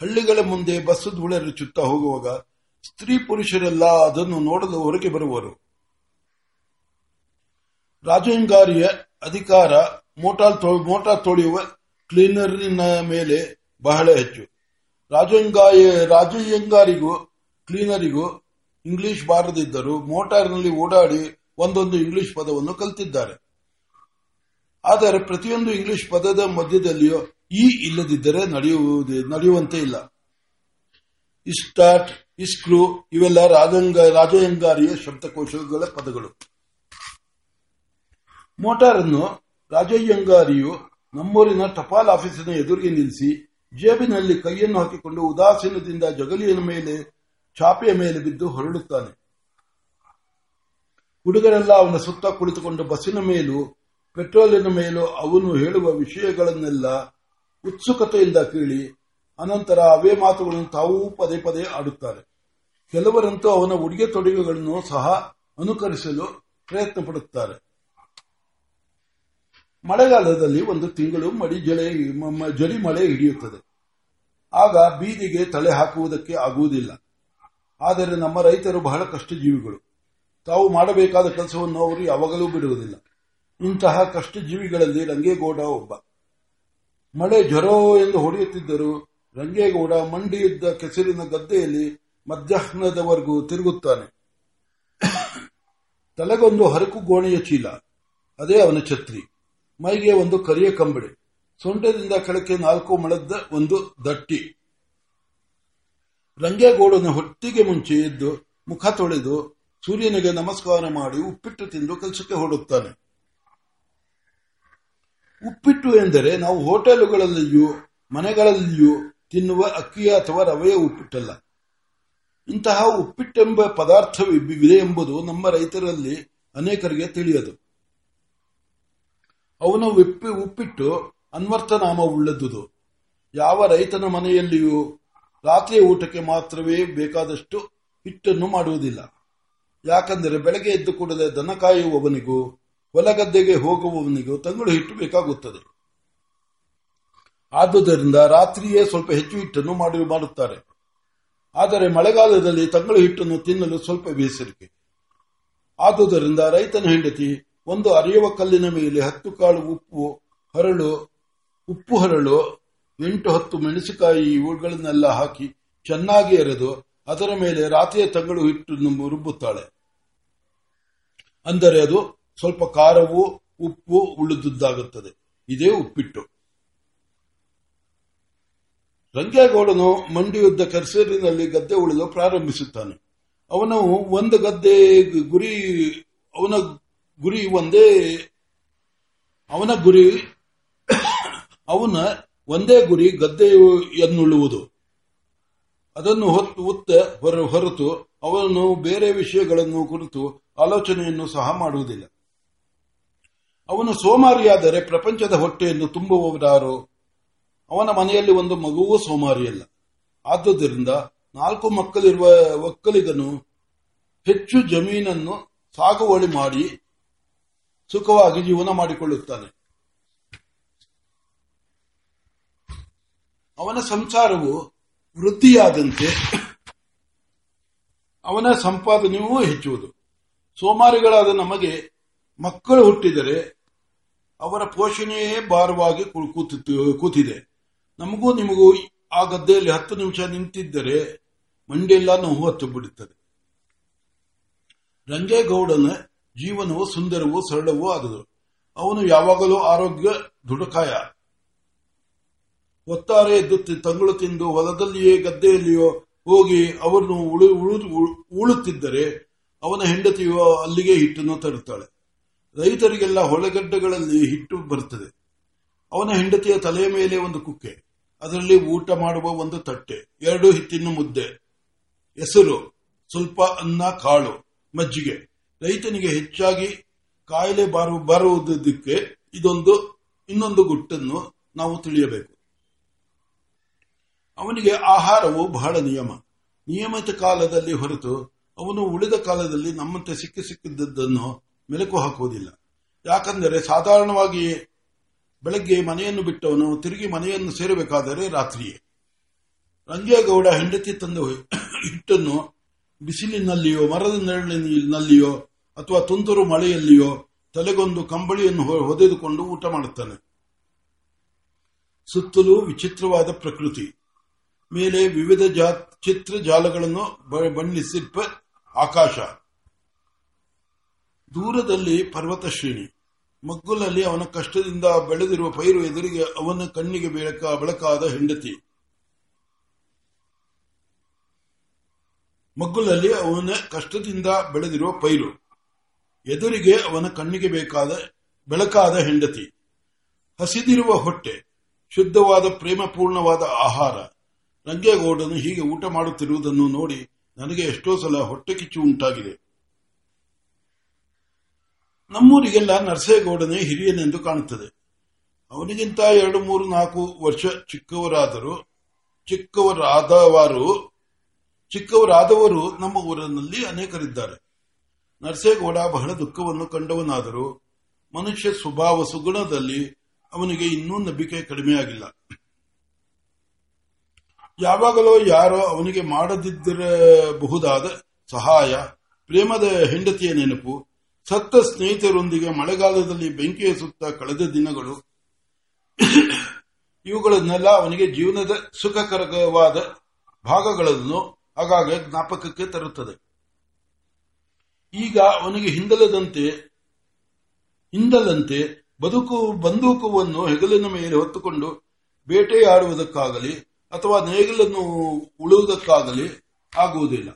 ಹಳ್ಳಿಗಳ ಮುಂದೆ ಬಸ್ ಧೂಳೆರಚುತ್ತಾ ಹೋಗುವಾಗ ಸ್ತ್ರೀ ಪುರುಷರೆಲ್ಲ ಅದನ್ನು ನೋಡಲು ಹೊರಗೆ ಬರುವರು. ರಾಜಯ್ಯಂಗಾರಿಯ ಅಧಿಕಾರ ಮೋಟಾರ್ ಮೋಟಾರ್ ತೊಳೆಯುವ ಕ್ಲೀನರಿನ ಮೇಲೆ ಬಹಳ ಹೆಚ್ಚು. ರಾಜಯ್ಯಂಗಾಯ ರಾಜಯ್ಯಂಗಾರಿಗೂ ಕ್ಲೀನರಿಗೂ ಇಂಗ್ಲಿಷ್ ಬಾರದಿದ್ದರೂ ಮೋಟಾರ್ನಲ್ಲಿ ಓಡಾಡಿ ಒಂದೊಂದು ಇಂಗ್ಲಿಷ್ ಪದವನ್ನು ಕಲಿತಿದ್ದಾರೆ. ಆದರೆ ಪ್ರತಿಯೊಂದು ಇಂಗ್ಲಿಷ್ ಪದದ ಮಧ್ಯದಲ್ಲಿಯೂ ಈ ಇಲ್ಲದಿದ್ದರೆ ನಡೆಯುವುದೇ, ನಡೆಯುವಂತೆ ಇಲ್ಲ. ಇಸ್ಟಾಟ್ ಇಸ್ಕ್ರೂ ಇವೆಲ್ಲ ರಾಜಂಗ, ರಾಜಯಂಗಾರಿಯ ಶಬ್ದಕೋಶಗಳ ಪದಗಳು. ಮೋಟಾರನ್ನು ರಾಜಯ್ಯಂಗಾರಿಯು ನಮ್ಮೂರಿನ ಟಪಾಲ್ ಆಫೀಸಿನ ಎದುರಿಗೆ ನಿಲ್ಲಿಸಿ ಜೇಬಿನಲ್ಲಿ ಕೈಯನ್ನು ಹಾಕಿಕೊಂಡು ಉದಾಸೀನದಿಂದ ಜಗಲಿಯ ಮೇಲೆ ಚಾಪೆಯ ಮೇಲೆ ಬಿದ್ದು ಹೊರಡುತ್ತಾನೆ. ಹುಡುಗರೆಲ್ಲ ಅವನ ಸುತ್ತ ಕುಳಿತುಕೊಂಡು ಬಸ್ಸಿನ ಮೇಲೂ, ಪೆಟ್ರೋಲಿನ ಮೇಲೂ ಅವನು ಹೇಳುವ ವಿಷಯಗಳನ್ನೆಲ್ಲ ಉತ್ಸುಕತೆಯಿಂದ ಕೇಳಿ ಅನಂತರ ಅವೇ ಮಾತುಗಳನ್ನು ತಾವೂ ಪದೇ ಪದೇ ಆಡುತ್ತಾರೆ. ಕೆಲವರಂತೂ ಅವನ ಉಡುಗೆ ತೊಡುಗೆಗಳನ್ನು ಸಹ ಅನುಕರಿಸಲು ಪ್ರಯತ್ನ ಪಡುತ್ತಾರೆ ಮಳೆಗಾಲದಲ್ಲಿ ಒಂದು ತಿಂಗಳು ಮಡಿ ಜಳೆ ಜಡಿ ಮಳೆ ಹಿಡಿಯುತ್ತದೆ. ಆಗ ಬೀದಿಗೆ ತಲೆ ಹಾಕುವುದಕ್ಕೆ ಆಗುವುದಿಲ್ಲ. ಆದರೆ ನಮ್ಮ ರೈತರು ಬಹಳ ಕಷ್ಟಜೀವಿಗಳು. ತಾವು ಮಾಡಬೇಕಾದ ಕೆಲಸವನ್ನು ಅವರು ಯಾವಾಗಲೂ ಬಿಡುವುದಿಲ್ಲ. ಇಂತಹ ಕಷ್ಟಜೀವಿಗಳಲ್ಲಿ ರಂಗೇಗೌಡ ಒಬ್ಬ. ಮಳೆ ಜ್ವರೋ ಎಂದು ಹೊಡೆಯುತ್ತಿದ್ದರೂ ರಂಗೇಗೌಡ ಮಂಡಿಯಿದ್ದ ಕೆಸರಿನ ಗದ್ದೆಯಲ್ಲಿ ಮಧ್ಯಾಹ್ನದವರೆಗೂ ತಿರುಗುತ್ತಾನೆ. ತಲೆಗೊಂದು ಹರಕು ಗೋಣೆಯ ಚೀಲ, ಅದೇ ಅವನ ಛತ್ರಿ, ಮೈಗೆ ಒಂದು ಕರಿಯ ಕಂಬಳಿ, ಸೊಂಟದಿಂದ ಕೆಳಕ್ಕೆ ನಾಲ್ಕು ಮೊಳದ ಒಂದು ದಟ್ಟಿ. ರಂಗೇಗೌಡನ ಹೊಟ್ಟಿಗೆ ಮುಂಚೆ ಎದ್ದು ಮುಖ ತೊಳೆದು ಸೂರ್ಯನಿಗೆ ನಮಸ್ಕಾರ ಮಾಡಿ ಉಪ್ಪಿಟ್ಟು ತಿಂದು ಕೆಲಸಕ್ಕೆ ಹೊರಡುತ್ತಾನೆ. ಉಪ್ಪಿಟ್ಟು ಎಂದರೆ ನಾವು ಹೋಟೆಲುಗಳಲ್ಲಿಯೂ ಮನೆಗಳಲ್ಲಿಯೂ ತಿನ್ನುವ ಅಕ್ಕಿಯ ಅಥವಾ ರವೆಯ ಉಪ್ಪಿಟ್ಟಲ್ಲ. ಇಂತಹ ಉಪ್ಪಿಟ್ಟೆಂಬ ಪದಾರ್ಥವಿದೆ ಎಂಬುದು ನಮ್ಮ ರೈತರಲ್ಲಿ ಅನೇಕರಿಗೆ ತಿಳಿಯದು. ಅವನು ಉಪ್ಪಿಟ್ಟು ಅನ್ವರ್ಥನಾಮವುಳ್ಳದುದು. ಯಾವ ರೈತನ ಮನೆಯಲ್ಲಿಯೂ ರಾತ್ರಿ ಊಟಕ್ಕೆ ಮಾತ್ರವೇ ಬೇಕಾದಷ್ಟು ಹಿಟ್ಟನ್ನು ಮಾಡುವುದಿಲ್ಲ. ಯಾಕಂದರೆ ಬೆಳಗ್ಗೆ ಎದ್ದು ಕೂಡಲೇ ದನ ಕಾಯುವವನಿಗೂ, ಹೊಲಗದ್ದೆಗೆ ಹೋಗುವವನಿಗೂ ತಂಗಳು ಹಿಟ್ಟು ಬೇಕಾಗುತ್ತದೆ. ಆದುದರಿಂದ ರಾತ್ರಿಯೇ ಸ್ವಲ್ಪ ಹೆಚ್ಚು ಹಿಟ್ಟನ್ನು ಮಾಡಿ ಮಾಡುತ್ತಾರೆ. ಆದರೆ ಮಳೆಗಾಲದಲ್ಲಿ ತಂಗಳು ಹಿಟ್ಟನ್ನು ತಿನ್ನಲು ಸ್ವಲ್ಪ ಬೇಸರಿಕೆ. ಆದುದರಿಂದ ರೈತನ ಹೆಂಡತಿ, ಒಂದು ಅರಿಯುವ ಕಲ್ಲಿನ ಮೇಲೆ ಹತ್ತು ಕಾಳು ಉಪ್ಪು ಹರಳು ಉಪ್ಪು ಹರಳು, ಎಂಟು ಹತ್ತು ಮೆಣಸಿನಕಾಯಿ ಇವುಗಳನ್ನೆಲ್ಲ ಹಾಕಿ ಚೆನ್ನಾಗಿ ಎರೆದು ಅದರ ಮೇಲೆ ರಾತ್ರಿಯ ತಂಗಳು ಹಿಟ್ಟನ್ನು ರುಬ್ಬುತ್ತಾಳೆ. ಅಂದರೆ ಅದು ಸ್ವಲ್ಪ ಖಾರವು ಉಪ್ಪು ಉಳಿದುದ್ದಾಗುತ್ತದೆ. ಇದೇ ಉಪ್ಪಿಟ್ಟು. ರಂಗೇಗೌಡನು ಮಂಡಿಯುದ್ದ ಕರ್ಸೇರಿನಲ್ಲಿ ಗದ್ದೆ ಉಳಿದು ಪ್ರಾರಂಭಿಸುತ್ತಾನೆ. ಅವನು ಒಂದು ಗದ್ದೆ ಗುರಿ, ಅವನ ಗುರಿ ಒಂದೇ, ಅವನ ಗುರಿ, ಅವನ ಒಂದೇ ಗುರಿ ಗದ್ದೆಯನ್ನುಳ್ಳುವುದು. ಅದನ್ನು ಹೊತ್ತು ಉತ್ತ ಹೊರತು ಅವನು ಬೇರೆ ವಿಷಯಗಳನ್ನು ಕುರಿತು ಆಲೋಚನೆಯನ್ನು ಸಹ ಮಾಡುವುದಿಲ್ಲ. ಅವನು ಸೋಮಾರಿಯಾದರೆ ಪ್ರಪಂಚದ ಹೊಟ್ಟೆಯನ್ನು ತುಂಬುವವರಾರು ಅವನ ಮನೆಯಲ್ಲಿ ಒಂದು ಮಗುವೂ ಸೋಮಾರಿಯಲ್ಲ ಆದುದರಿಂದ ನಾಲ್ಕು ಮಕ್ಕಳಿರುವ ಒಕ್ಕಲಿಗನು ಹೆಚ್ಚು ಜಮೀನನ್ನು ಸಾಗುವಳಿ ಮಾಡಿ ಸುಖವಾಗಿ ಜೀವನ ಮಾಡಿಕೊಳ್ಳುತ್ತಾನೆ. ಅವನ ಸಂಸಾರವು ವೃದ್ಧಿಯಾದಂತೆ ಅವನ ಸಂಪಾದನೆಯೂ ಹೆಚ್ಚುವುದು. ಸೋಮಾರಿಗಳಾದ ನಮಗೆ ಮಕ್ಕಳು ಹುಟ್ಟಿದರೆ ಅವರ ಪೋಷಣೆಯೇ ಭಾರವಾಗಿ ಕೂತಿದೆ. ನಮಗೂ ನಿಮಗೂ ಆ ಗದ್ದೆಯಲ್ಲಿ ಹತ್ತು ನಿಮಿಷ ನಿಂತಿದ್ದರೆ ಮಂಡಿಯೆಲ್ಲ ನೋವು ಹತ್ತು ಬಿಡುತ್ತದೆ. ರಂಜೇಗೌಡನ ಜೀವನವು ಸುಂದರವೂ ಸರಳವೂ ಆದದು. ಅವನು ಯಾವಾಗಲೂ ಆರೋಗ್ಯ ದುಡುಕಾಯ. ಒತ್ತಾರೆ ಎದ್ದು ತಂಗಳು ತಿಂದು ಹೊಲದಲ್ಲಿಯೇ ಗದ್ದೆಯಲ್ಲಿಯೋ ಹೋಗಿ ಅವರನ್ನು ಉಳುತ್ತಿದ್ದರೆ ಅವನ ಹೆಂಡತಿಯು ಅಲ್ಲಿಗೆ ಹಿಟ್ಟನ್ನು ತರುತ್ತಾಳೆ. ರೈತರಿಗೆಲ್ಲ ಹೊಳೆಗಡ್ಡೆಗಳಲ್ಲಿ ಹಿಟ್ಟು ಬರುತ್ತದೆ. ಅವನ ಹೆಂಡತಿಯ ತಲೆಯ ಮೇಲೆ ಒಂದು ಕುಕ್ಕೆ, ಅದರಲ್ಲಿ ಊಟ ಮಾಡುವ ಒಂದು ತಟ್ಟೆ, ಎರಡು ಹಿತ್ತಿನ ಮುದ್ದೆ, ಹೆಸರು, ಸ್ವಲ್ಪ ಅನ್ನ, ಕಾಳು, ಮಜ್ಜಿಗೆ. ರೈತನಿಗೆ ಹೆಚ್ಚಾಗಿ ಕಾಯಿಲೆ ಬಾರು, ಬರುವುದಕ್ಕೆ ಇದೊಂದು, ಇನ್ನೊಂದು ಗುಟ್ಟನ್ನು ನಾವು ತಿಳಿಯಬೇಕು. ಅವನಿಗೆ ಆಹಾರವು ಬಹಳ ನಿಯಮ. ನಿಯಮಿತ ಕಾಲದಲ್ಲಿ ಹೊರತು ಅವನು ಉಳಿದ ಕಾಲದಲ್ಲಿ ನಮ್ಮಂತೆ ಸಿಕ್ಕಿ ಸಿಕ್ಕಿದ್ದನ್ನು ಮೆಲುಕು ಹಾಕುವುದಿಲ್ಲ. ಯಾಕಂದರೆ ಸಾಧಾರಣವಾಗಿ ಬೆಳಗ್ಗೆ ಮನೆಯನ್ನು ಬಿಟ್ಟವನು, ತಿರುಗಿ ಮನೆಯನ್ನು ಸೇರಬೇಕಾದರೆ ರಾತ್ರಿಯೇ. ರಂಗೇಗೌಡ ಹೆಂಡತಿ ತಂದ ಹಿಟ್ಟನ್ನು ಬಿಸಿಲಿನಲ್ಲಿಯೋ, ಮರದ ನೆರಳಿನಲ್ಲಿಯೋ, ಅಥವಾ ತುಂತುರು ಮಳೆಯಲ್ಲಿಯೋ ತಲೆಗೊಂದು ಕಂಬಳಿಯನ್ನು ಹೊದೆದುಕೊಂಡು ಊಟ ಮಾಡುತ್ತಾನೆ. ಸುತ್ತಲೂ ವಿಚಿತ್ರವಾದ ಪ್ರಕೃತಿ. ಮೇಲೆ ವಿವಿಧ ಚಿತ್ರ ಜಾಲಗಳನ್ನು ಬಣ್ಣಿಸಿರ್ಪ ಆಕಾಶ. ದೂರದಲ್ಲಿ ಪರ್ವತ ಶ್ರೇಣಿ. ಮಗ್ಗುಲಲ್ಲಿ ಅವನ ಕಷ್ಟದಿಂದ ಬೆಳೆದಿರುವ ಪೈರು ಎದುರಿಗೆ ಅವನ ಕಣ್ಣಿಗೆ ಬೆಳಕ ಬೆಳಕಾದ ಹೆಂಡತಿ. ಮಗ್ಗುಲಲ್ಲಿ ಅವನ ಕಷ್ಟದಿಂದ ಬೆಳೆದಿರುವ ಪೈರು ಎದುರಿಗೆ ಅವನ ಕಣ್ಣಿಗೆ ಬೇಕಾದ, ಬೆಳಕಾದ ಹೆಂಡತಿ. ಹಸಿದಿರುವ ಹೊಟ್ಟೆ, ಶುದ್ಧವಾದ ಪ್ರೇಮಪೂರ್ಣವಾದ ಆಹಾರ. ರಂಗೇಗೌಡನು ಹೀಗೆ ಊಟ ಮಾಡುತ್ತಿರುವುದನ್ನು ನೋಡಿ ನನಗೆ ಎಷ್ಟೋ ಸಲ ಹೊಟ್ಟೆ ಕಿಚ್ಚು ಉಂಟಾಗಿದೆ. ನಮ್ಮೂರಿಗೆಲ್ಲ ನರಸೇಗೌಡನೇ ಹಿರಿಯನೆಂದು ಕಾಣುತ್ತದೆ. ಅವನಿಗಿಂತ ಎರಡು, ಮೂರು, ನಾಲ್ಕು ವರ್ಷ ಚಿಕ್ಕವರಾದರೂ, ಚಿಕ್ಕವರಾದವರು ಚಿಕ್ಕವರಾದವರು ನಮ್ಮ ಊರಿನಲ್ಲಿ ಅನೇಕರಿದ್ದಾರೆ. ನರಸೇಗೌಡ ಬಹಳ ದುಃಖವನ್ನು ಕಂಡವನಾದರೂ, ಮನುಷ್ಯ ಸ್ವಭಾವ ಸುಗುಣದಲ್ಲಿ ಅವನಿಗೆ ಇನ್ನೂ ನಂಬಿಕೆ ಕಡಿಮೆಯಾಗಿಲ್ಲ. ಯಾವಾಗಲೋ ಯಾರೋ ಅವನಿಗೆ ಮಾಡದಿದ್ದಿರಬಹುದಾದ ಸಹಾಯ, ಪ್ರೇಮದ ಹೆಂಡತಿಯ ನೆನಪು ಸತ್ತ ಸ್ನೇಹಿತರೊಂದಿಗೆ ಮಳೆಗಾಲದಲ್ಲಿ ಬೆಂಕಿಯ ಸುತ್ತ ಕಳೆದ ದಿನಗಳು, ಇವುಗಳನ್ನೆಲ್ಲ ಅವನಿಗೆ ಜೀವನದ ಸುಖಕರವಾದ ಭಾಗಗಳನ್ನು ಆಗಾಗ ಜ್ಞಾಪಕಕ್ಕೆ ತರುತ್ತದೆ. ಈಗ ಅವನಿಗೆ ಹಿಂದಲದಂತೆ, ಹಿಂದಲಂತೆ ಬದುಕು, ಬಂದೂಕವನ್ನು ಹೆಗಲಿನ ಮೇಲೆ ಹೊತ್ತುಕೊಂಡು ಬೇಟೆಯಾಡುವುದಕ್ಕಾಗಲಿ ಅಥವಾ ನೇಗಿಲನ್ನು ಉಳುವುದಕ್ಕಾಗಲಿ ಆಗುವುದಿಲ್ಲ.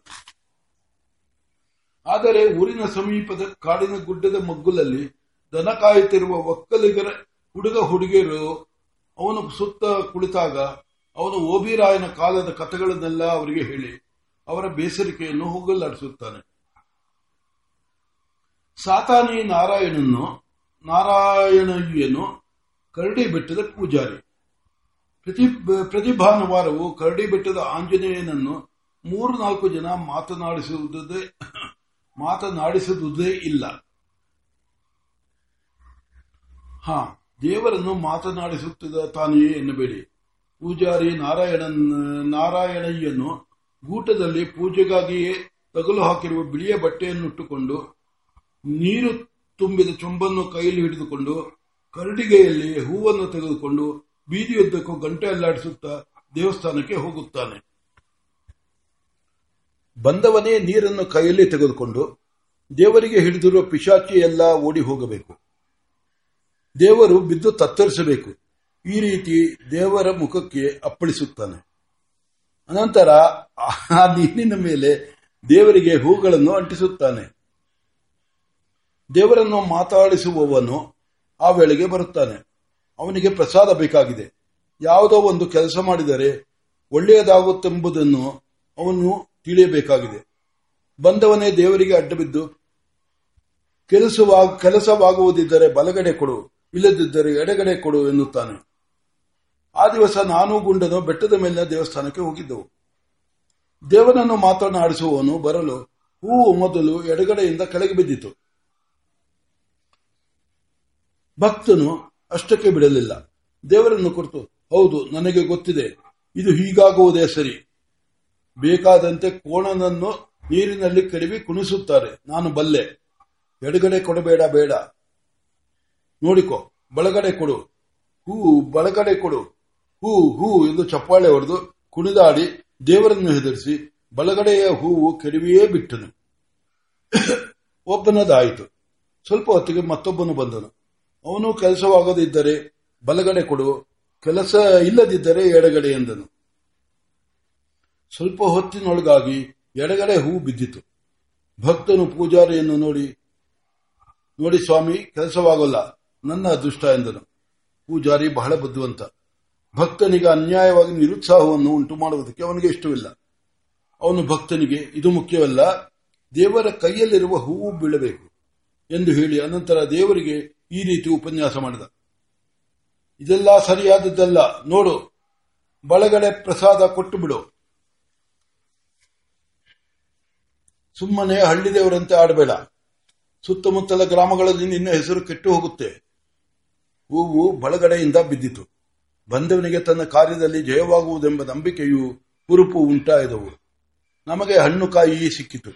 ಆದರೆ ಊರಿನ ಸಮೀಪದ ಕಾಡಿನ ಗುಡ್ಡದ ಮಗ್ಗುಲಲ್ಲಿ ದನ ಕಾಯುತ್ತಿರುವ ಒಕ್ಕಲಿಗರ ಹುಡುಗ ಹುಡುಗಿಯರು, ಅವನು ಸುತ್ತ ಕುಳಿತಾಗ ಅವನು ಓಬಿರಾಯನ ಕಾಲದ ಕಥೆಗಳನ್ನೆಲ್ಲ ಅವರಿಗೆ ಹೇಳಿ ಅವರ ಬೇಸರಿಕೆಯನ್ನು ಹೋಗಲಾಡಿಸುತ್ತಾನೆ. ಸಾತಾನಿ ನಾರಾಯಣನು ನಾರಾಯಣಯ್ಯನು ಕರಡಿ ಬೆಟ್ಟದ ಪೂಜಾರಿ. ಪ್ರತಿ ಪ್ರತಿ ಭಾನುವಾರವು ಕರಡಿ ಬೆಟ್ಟದ ಆಂಜನೇಯನನ್ನು ಮೂರು ನಾಲ್ಕು ಜನ ಮಾತನಾಡಿಸುವುದೇ ಮಾತನಾಡಿಸುವುದೇ ಇಲ್ಲ. ಹಾ, ದೇವರನ್ನು ಮಾತನಾಡಿಸುತ್ತಿದ್ದ ತಾನೆಯೇ ಎನ್ನಬೇಡಿ. ಪೂಜಾರಿ ನಾರಾಯಣ ನಾರಾಯಣಯ್ಯನು ಗೂಟದಲ್ಲಿ ಪೂಜೆಗಾಗಿಯೇ ತಗಲು ಹಾಕಿರುವ ಬಿಳಿಯ ಬಟ್ಟೆಯನ್ನುಟ್ಟುಕೊಂಡು ನೀರು ತುಂಬಿದ ಚೊಂಬನ್ನು ಕೈಯಲ್ಲಿ ಹಿಡಿದುಕೊಂಡು ಕರಡಿಗೆಯಲ್ಲಿ ಹೂವನ್ನು ತೆಗೆದುಕೊಂಡು ಬೀದಿಯುದ್ದಕ್ಕೂ ಗಂಟೆ ಅಲ್ಲಾಡಿಸುತ್ತಾ ದೇವಸ್ಥಾನಕ್ಕೆ ಹೋಗುತ್ತಾನೆ. ಬಂದವನೇ ನೀರನ್ನು ಕೈಯಲ್ಲಿ ತೆಗೆದುಕೊಂಡು ದೇವರಿಗೆ ಹಿಡಿದಿರುವ ಪಿಶಾಚಿ ಎಲ್ಲ ಓಡಿ ಹೋಗಬೇಕು. ದೇವರು ಬಿದ್ದು ತತ್ತರಿಸಬೇಕು. ಈ ರೀತಿ ದೇವರ ಮುಖಕ್ಕೆ ಅಪ್ಪಳಿಸುತ್ತಾನೆ. ಅನಂತರ ಆ ನೀರಿನ ಮೇಲೆ ದೇವರಿಗೆ ಹೂಗಳನ್ನು ಅಂಟಿಸುತ್ತಾನೆ. ದೇವರನ್ನು ಮಾತಾಡಿಸುವವನು ಆ ವೇಳೆಗೆ ಬರುತ್ತಾನೆ. ಅವನಿಗೆ ಪ್ರಸಾದ ಬೇಕಾಗಿದೆ. ಯಾವುದೋ ಒಂದು ಕೆಲಸ ಮಾಡಿದರೆ ಒಳ್ಳೆಯದಾಗುತ್ತೆಂಬುದನ್ನು ಅವನು ತಿಳಿಯಬೇಕಾಗಿದೆ. ಬಂದವನೇ ದೇವರಿಗೆ ಅಡ್ಡಬಿದ್ದು, ಕೆಲಸವಾಗ, ಕೆಲಸವಾಗುವುದಿದ್ದರೆ ಬಲಗಡೆ ಕೊಡು, ಇಲ್ಲದಿದ್ದರೆ ಎಡಗಡೆ ಕೊಡು ಎನ್ನುತ್ತಾನೆ. ಆ ದಿವಸ ನಾನು ಗುಂಡನು ಬೆಟ್ಟದ ಮೇಲಿನ ದೇವಸ್ಥಾನಕ್ಕೆ ಹೋಗಿದ್ದೆವು. ದೇವನನ್ನು ಮಾತನಾಡಿಸುವವನು ಬರಲು ಹೂವು ಮೊದಲು ಎಡಗಡೆಯಿಂದ ಕೆಳಗೆ ಬಿದ್ದಿತು. ಭಕ್ತನು ಅಷ್ಟಕ್ಕೆ ಬಿಡಲಿಲ್ಲ. ದೇವರನ್ನು ಕುರಿತು, ಹೌದು, ನನಗೆ ಗೊತ್ತಿದೆ. ಇದು ಹೀಗಾಗುವುದೇ ಸರಿ. ಬೇಕಾದಂತೆ ಕೋಣನನ್ನು ನೀರಿನಲ್ಲಿ ಕಡಿವಿ ಕುಣಿಸುತ್ತಾರೆ. ನಾನು ಬಲ್ಲೆ. ಎಡಗಡೆ ಕೊಡಬೇಡ, ಬೇಡ. ನೋಡಿಕೊ ಬಳಗಡೆ ಕೊಡು. ಹೂ ಬಳಗಡೆ ಕೊಡು. ಹೂ ಹೂ ಎಂದು ಚಪ್ಪಾಳೆ ಹೊಡೆದು ಕುಣಿದಾಡಿ ದೇವರನ್ನು ಹೆದರಿಸಿ ಬಲಗಡೆಯ ಹೂವು ಕೆಡವಿಯೇ ಬಿಟ್ಟನು. ಒಬ್ಬನದಾಯಿತು. ಸ್ವಲ್ಪ ಹೊತ್ತಿಗೆ ಮತ್ತೊಬ್ಬನು ಬಂದನು. ಅವನು ಕೆಲಸವಾಗದಿದ್ದರೆ ಬಲಗಡೆ ಕೊಡು, ಕೆಲಸ ಇಲ್ಲದಿದ್ದರೆ ಎಡಗಡೆ ಎಂದನು. ಸ್ವಲ್ಪ ಹೊತ್ತಿನೊಳಗಾಗಿ ಎಡಗಡೆ ಹೂ ಬಿದ್ದಿತು. ಭಕ್ತನು ಪೂಜಾರಿಯನ್ನು ನೋಡಿ ನೋಡಿ ಸ್ವಾಮಿ, ಕೆಲಸವಾಗಲ್ಲ, ನನ್ನ ಅದೃಷ್ಟ ಎಂದನು. ಪೂಜಾರಿ ಬಹಳ ಬುದ್ಧಿವಂತ. ಭಕ್ತನಿಗೆ ಅನ್ಯಾಯವಾಗಿ ನಿರುತ್ಸಾಹವನ್ನು ಉಂಟು ಮಾಡುವುದಕ್ಕೆ ಅವನಿಗೆ ಇಷ್ಟವಿಲ್ಲ. ಅವನು ಭಕ್ತನಿಗೆ, ಇದು ಮುಖ್ಯವಲ್ಲ, ದೇವರ ಕೈಯಲ್ಲಿರುವ ಹೂವು ಬೀಳಬೇಕು ಎಂದು ಹೇಳಿ ಅನಂತರ ದೇವರಿಗೆ ಈ ರೀತಿ ಉಪನ್ಯಾಸ ಮಾಡಿದ. ಇದೆಲ್ಲ ಸರಿಯಾದದ್ದಲ್ಲ, ನೋಡು ಬಳಗಡೆ ಪ್ರಸಾದ ಕೊಟ್ಟು ಬಿಡು. ಸುಮ್ಮನೆ ಹಳ್ಳಿ ದೇವರಂತೆ ಆಡಬೇಡ. ಸುತ್ತಮುತ್ತಲ ಗ್ರಾಮಗಳಲ್ಲಿ ನಿನ್ನ ಹೆಸರು ಕೆಟ್ಟು ಹೋಗುತ್ತೆ. ಹೂವು ಬಳಗಡೆಯಿಂದ ಬಿದ್ದಿತು. ಬಂದವನಿಗೆ ತನ್ನ ಕಾರ್ಯದಲ್ಲಿ ಜಯವಾಗುವುದೆಂಬ ನಂಬಿಕೆಯು ಹುರುಪು ಉಂಟಾಯಿದವು. ನಮಗೆ ಹಣ್ಣು ಕಾಯಿ ಸಿಕ್ಕಿತು.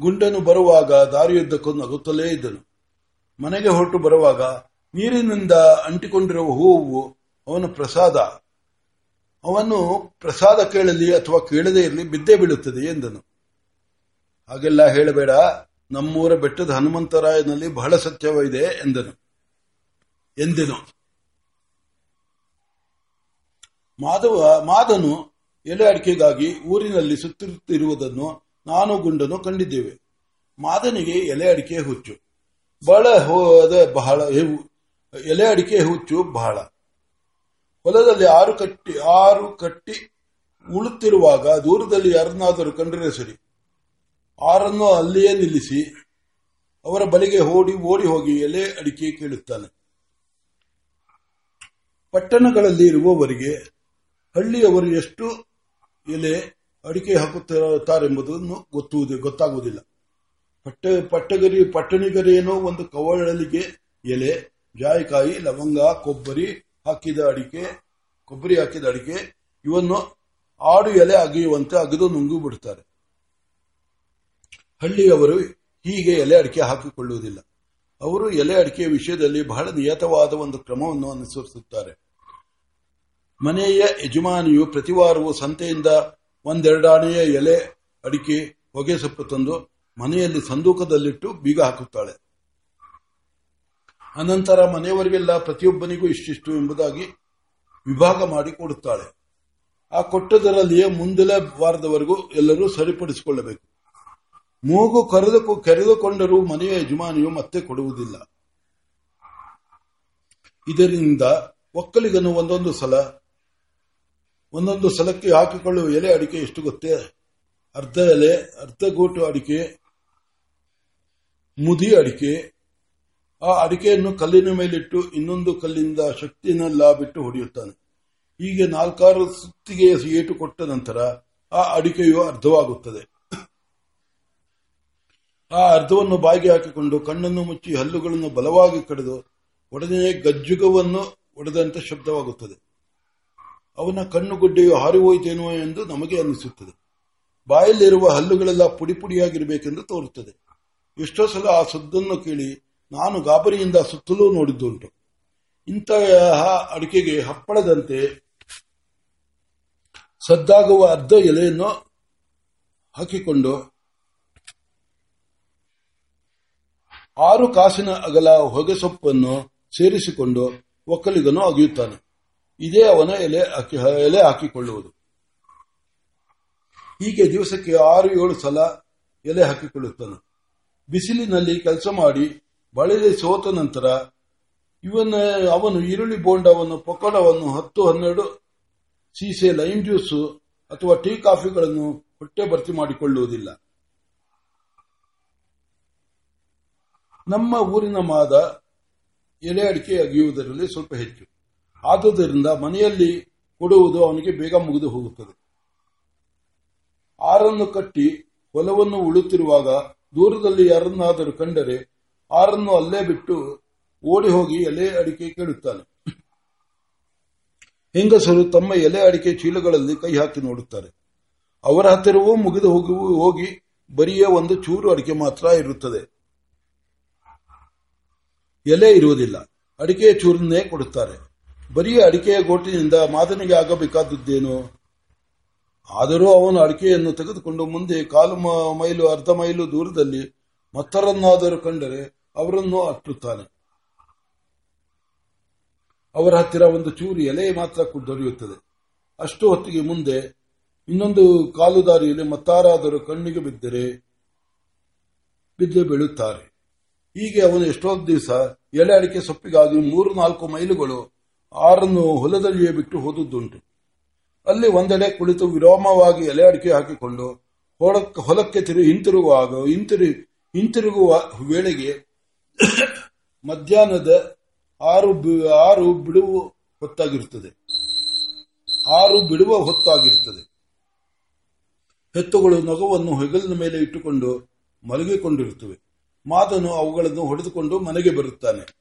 ಗುಂಡನು ಬರುವಾಗ ದಾರಿಯುದ್ದಕ್ಕೂ ನಗುತ್ತಲೇ ಇದ್ದನು. ಮನೆಗೆ ಹೊರಟು ಬರುವಾಗ ನೀರಿನಿಂದ ಅಂಟಿಕೊಂಡಿರುವ ಹೂವು ಅವನ ಪ್ರಸಾದ. ಅವನು ಪ್ರಸಾದ ಕೇಳಲಿ ಅಥವಾ ಕೇಳದೇ ಇರಲಿ ಬಿದ್ದೇ ಬೀಳುತ್ತದೆ ಎಂದನು. ಹಾಗೆಲ್ಲ ಹೇಳಬೇಡ. ನಮ್ಮೂರ ಬೆಟ್ಟದ ಹನುಮಂತರಾಯನಲ್ಲಿ ಬಹಳ ಸತ್ಯವಿದೆ ಎಂದನು. ಎಂದೆನು. ಮಾಧವ ಮಾದನು ಎಲೆ ಅಡಿಕೆಗಾಗಿ ಊರಿನಲ್ಲಿ ಸುತ್ತಿರುತ್ತಿರುವುದನ್ನು ನಾನು ಗುಂಡನು ಕಂಡಿದ್ದೇವೆ. ಮಾದನಿಗೆ ಎಲೆ ಅಡಿಕೆ ಹುಚ್ಚು. ಬಹಳ ಹೋದ ಬಹಳ ಎಲೆ ಅಡಿಕೆ ಹುಚ್ಚು ಬಹಳ. ಹೊಲದಲ್ಲಿ ಆರು ಕಟ್ಟಿ ಆರು ಕಟ್ಟಿ ಉಳುತ್ತಿರುವಾಗ ದೂರದಲ್ಲಿ ಯಾರನ್ನಾದರೂ ಕಂಡರೆ ಸರಿ. ಆರನ್ನು ಅಲ್ಲಿಯೇ ನಿಲ್ಲಿಸಿ ಅವರ ಬಳಿಗೆ ಓಡಿ ಓಡಿ ಹೋಗಿ ಎಲೆ ಅಡಿಕೆ ಕೇಳುತ್ತಾನೆ. ಪಟ್ಟಣಗಳಲ್ಲಿ ಇರುವವರಿಗೆ ಹಳ್ಳಿಯವರು ಎಷ್ಟು ಎಲೆ ಅಡಿಕೆ ಹಾಕುತ್ತಾರೆಂಬುದನ್ನು ಗೊತ್ತುವುದು, ಗೊತ್ತಾಗುವುದಿಲ್ಲ. ಪಟ್ಟ, ಪಟ್ಟಗರಿ, ಪಟ್ಟಣಿಗರೇನೋ ಒಂದು ಕವಳಲಿಗೆ ಎಲೆ, ಜಾಯಿಕಾಯಿ, ಲವಂಗ, ಕೊಬ್ಬರಿ ಹಾಕಿದ ಅಡಿಕೆ, ಕೊಬ್ಬರಿ ಹಾಕಿದ ಅಡಿಕೆ, ಇವನ್ನು ಆಡು ಎಲೆ ಅಗೆಯುವಂತೆ ಅಗೆದು ನುಂಗು ಬಿಡುತ್ತಾರೆ ಹಳ್ಳಿಯವರು ಹೀಗೆ ಎಲೆ ಅಡಿಕೆ ಹಾಕಿಕೊಳ್ಳುವುದಿಲ್ಲ. ಅವರು ಎಲೆ ಅಡಿಕೆಯ ವಿಷಯದಲ್ಲಿ ಬಹಳ ನಿಯತವಾದ ಒಂದು ಕ್ರಮವನ್ನು ಅನುಸರಿಸುತ್ತಾರೆ. ಮನೆಯ ಯಜಮಾನಿಯು ಪ್ರತಿವಾರವೂ ಸಂತೆಯಿಂದ ಒಂದೆರಡಾಣೆಯ ಎಲೆ ಅಡಿಕೆ ಹೊಗೆ ಸೊಪ್ಪು ತಂದು ಮನೆಯಲ್ಲಿ ಸಂದೂಕದಲ್ಲಿಟ್ಟು ಬೀಗ ಹಾಕುತ್ತಾಳೆ. ಅನಂತರ ಮನೆಯವರಿಗೆಲ್ಲ ಪ್ರತಿಯೊಬ್ಬನಿಗೂ ಇಷ್ಟಿಷ್ಟು ಎಂಬುದಾಗಿ ವಿಭಾಗ ಮಾಡಿ ಕೊಡುತ್ತಾಳೆ. ಆ ಕೊಟ್ಟದರಲ್ಲಿಯೇ ಮುಂದಿನ ವಾರದವರೆಗೂ ಎಲ್ಲರೂ ಸರಿಪಡಿಸಿಕೊಳ್ಳಬೇಕು. ಮೂಗು ಕರೆದು ಕರೆದುಕೊಂಡರೂ ಮನೆಯ ಯಜಮಾನಿಯು ಮತ್ತೆ ಕೊಡುವುದಿಲ್ಲ. ಇದರಿಂದ ಒಕ್ಕಲಿಗನು ಒಂದೊಂದು ಸಲ, ಒಂದೊಂದು ಸಲಕ್ಕೆ ಹಾಕಿಕೊಳ್ಳುವ ಎಲೆ ಅಡಿಕೆ ಎಷ್ಟು ಗೊತ್ತೇ? ಅರ್ಧ ಎಲೆ, ಅರ್ಧ ಗೋಟು ಅಡಿಕೆ, ಮುದಿ ಅಡಿಕೆ ಆ ಅಡಿಕೆಯನ್ನು ಕಲ್ಲಿನ ಮೇಲಿಟ್ಟು ಇನ್ನೊಂದು ಕಲ್ಲಿಂದ ಶಕ್ತಿಯನ್ನೆಲ್ಲ ಬಿಟ್ಟು ಹೊಡೆಯುತ್ತಾನೆ. ಹೀಗೆ ನಾಲ್ಕಾರು ಸುತ್ತಿಗೆ ಏಟು ಕೊಟ್ಟ ನಂತರ ಆ ಅಡಿಕೆಯು ಅರ್ಧವಾಗುತ್ತದೆ. ಆ ಅರ್ಧವನ್ನು ಬಾಯಿಗೆ ಹಾಕಿಕೊಂಡು ಕಣ್ಣನ್ನು ಮುಚ್ಚಿ ಹಲ್ಲುಗಳನ್ನು ಬಲವಾಗಿ ಕಡಿದು ಒಡನೆ ಗಜ್ಜುಗವನ್ನು ಒಡೆದಂತೆ ಶಬ್ದವಾಗುತ್ತದೆ. ಅವನ ಕಣ್ಣುಗುಡ್ಡೆಯು ಹಾರಿಹೋಯಿತೇನೋ ಎಂದು ನಮಗೆ ಅನ್ನಿಸುತ್ತದೆ. ಬಾಯಲ್ಲಿರುವ ಹಲ್ಲುಗಳೆಲ್ಲ ಪುಡಿ ಪುಡಿಯಾಗಿರಬೇಕೆಂದು ತೋರುತ್ತದೆ. ಎಷ್ಟೋ ಸಲ ಆ ಸದ್ದನ್ನು ಕೇಳಿ ನಾನು ಗಾಬರಿಯಿಂದ ಸುತ್ತಲೂ ನೋಡಿದ್ದುಂಟು. ಇಂತಹ ಅಡಿಕೆಗೆ ಹಪ್ಪಳದಂತೆ ಸದ್ದಾಗುವ ಅರ್ಧ ಎಲೆಯನ್ನು ಹಾಕಿಕೊಂಡು ಆರು ಕಾಸಿನ ಅಗಲ ಹೊಗೆಸೊಪ್ಪನ್ನು ಸೇರಿಸಿಕೊಂಡು ಒಕ್ಕಲಿಗನು ಅಗೆಯುತ್ತಾನೆ. ಇದೇ ಅವನ ಎಲೆ ಎಲೆ ಹಾಕಿಕೊಳ್ಳುವುದು. ಹೀಗೆ ದಿವಸಕ್ಕೆ ಆರು ಏಳು ಸಲ ಎಲೆ ಹಾಕಿಕೊಳ್ಳುತ್ತಾನೆ. ಬಿಸಿಲಿನಲ್ಲಿ ಕೆಲಸ ಮಾಡಿ ಬಳೆದೆ ಸೋತ ನಂತರ ಇವನ, ಅವನು ಈರುಳ್ಳಿ ಬೋಂಡವನ್ನು, ಪಕೋಡವನ್ನು ಹತ್ತು ಹನ್ನೆರಡು ಸೀಸೆ ಲೈಮ್ ಜ್ಯೂಸ್ ಅಥವಾ ಟೀ ಕಾಫಿಗಳನ್ನು ಹೊಟ್ಟೆ ಭರ್ತಿ ಮಾಡಿಕೊಳ್ಳುವುದಿಲ್ಲ. ನಮ್ಮ ಊರಿನ ಮಾದ ಎಲೆ ಅಡಿಕೆ ಅಗಿಯುವುದರಲ್ಲಿ ಸ್ವಲ್ಪ ಹೆಚ್ಚು. ಆದುದರಿಂದ ಮನೆಯಲ್ಲಿ ಕೊಡುವುದು ಅವನಿಗೆ ಬೇಗ ಮುಗಿದು ಹೋಗುತ್ತದೆ. ಆರನ್ನು ಕಟ್ಟಿ ಹೊಲವನ್ನು ಉಳುತ್ತಿರುವಾಗ ದೂರದಲ್ಲಿ ಯಾರನ್ನಾದರೂ ಕಂಡರೆ ಆರನ್ನು ಅಲ್ಲೇ ಬಿಟ್ಟು ಓಡಿ ಹೋಗಿ ಎಲೆ ಅಡಿಕೆ ಕೇಳುತ್ತಾನೆ. ಹೆಂಗಸರು ತಮ್ಮ ಎಲೆ ಅಡಿಕೆ ಚೀಲಗಳಲ್ಲಿ ಕೈ ಹಾಕಿ ನೋಡುತ್ತಾರೆ. ಅವರ ಹತ್ತಿರವೂ ಮುಗಿದು ಹೋಗಿ ಹೋಗಿ ಬರಿಯ ಒಂದು ಚೂರು ಅಡಿಕೆ ಮಾತ್ರ ಇರುತ್ತದೆ. ಎಲೆ ಇರುವುದಿಲ್ಲ. ಅಡಿಕೆಯ ಚೂರನ್ನೇ ಕೊಡುತ್ತಾರೆ. ಬರಿಯ ಅಡಿಕೆಯ ಗೋಟಿನಿಂದ ಮಾದನಿಗೆ ಆಗಬೇಕಾದದ್ದೇನು? ಆದರೂ ಅವನು ಅಡಿಕೆಯನ್ನು ತೆಗೆದುಕೊಂಡು ಮುಂದೆ ಕಾಲು ಮೈಲು, ಅರ್ಧ ಮೈಲು ದೂರದಲ್ಲಿ ಮತ್ತರನ್ನಾದರೂ ಕಂಡರೆ ಅವರನ್ನು ಅಟ್ಟುತ್ತಾನೆ ಅವರ ಹತ್ತಿರ ಒಂದು ಚೂರು ಎಲೆ ಮಾತ್ರ ದೊರೆಯುತ್ತದೆ. ಅಷ್ಟು ಹೊತ್ತಿಗೆ ಮುಂದೆ ಇನ್ನೊಂದು ಕಾಲು ದಾರಿಯಲ್ಲಿ ಮತ್ತಾರಾದರೂ ಕಣ್ಣಿಗೆ ಬಿದ್ದರೆ ಬಿದ್ದು ಬೀಳುತ್ತಾರೆ. ಹೀಗೆ ಅವನು ಎಷ್ಟೋ ದಿವಸ ಎಲೆ ಅಡಿಕೆ ಸೊಪ್ಪಿಗಾಗಿ ಮೂರು ನಾಲ್ಕು ಮೈಲುಗಳು ಆರನ್ನು ಹೊಲದಲ್ಲಿಯೇ ಬಿಟ್ಟು ಹೋದದ್ದುಂಟು. ಅಲ್ಲಿ ಒಂದೆಡೆ ಕುಳಿತು ವಿರಾಮವಾಗಿ ಎಲೆ ಅಡಿಕೆ ಹಾಕಿಕೊಂಡು ಹೊಲಕ್ಕೆ ಹೊಲಕ್ಕೆ ತಿರು ಹಿಂತಿರುಗುವಾಗ ಹಿಂತಿರು ಹಿಂತಿರುಗುವ ವೇಳೆಗೆ ಮಧ್ಯಾಹ್ನದ ಆರು ಆರು ಬಿಡುವ ಹೊತ್ತಾಗಿರುತ್ತದೆ. ಆರು ಬಿಡುವ ಹೊತ್ತಾಗಿರುತ್ತದೆ. ಹೆತ್ತುಗಳು ನಗುವನ್ನು ಹೆಗಲಿನ ಮೇಲೆ ಇಟ್ಟುಕೊಂಡು ಮಲಗಿಕೊಂಡಿರುತ್ತವೆ. ಮಾದನು ಅವುಗಳನ್ನು ಹೊಡೆದುಕೊಂಡು ಮನೆಗೆ ಬರುತ್ತಾನೆ.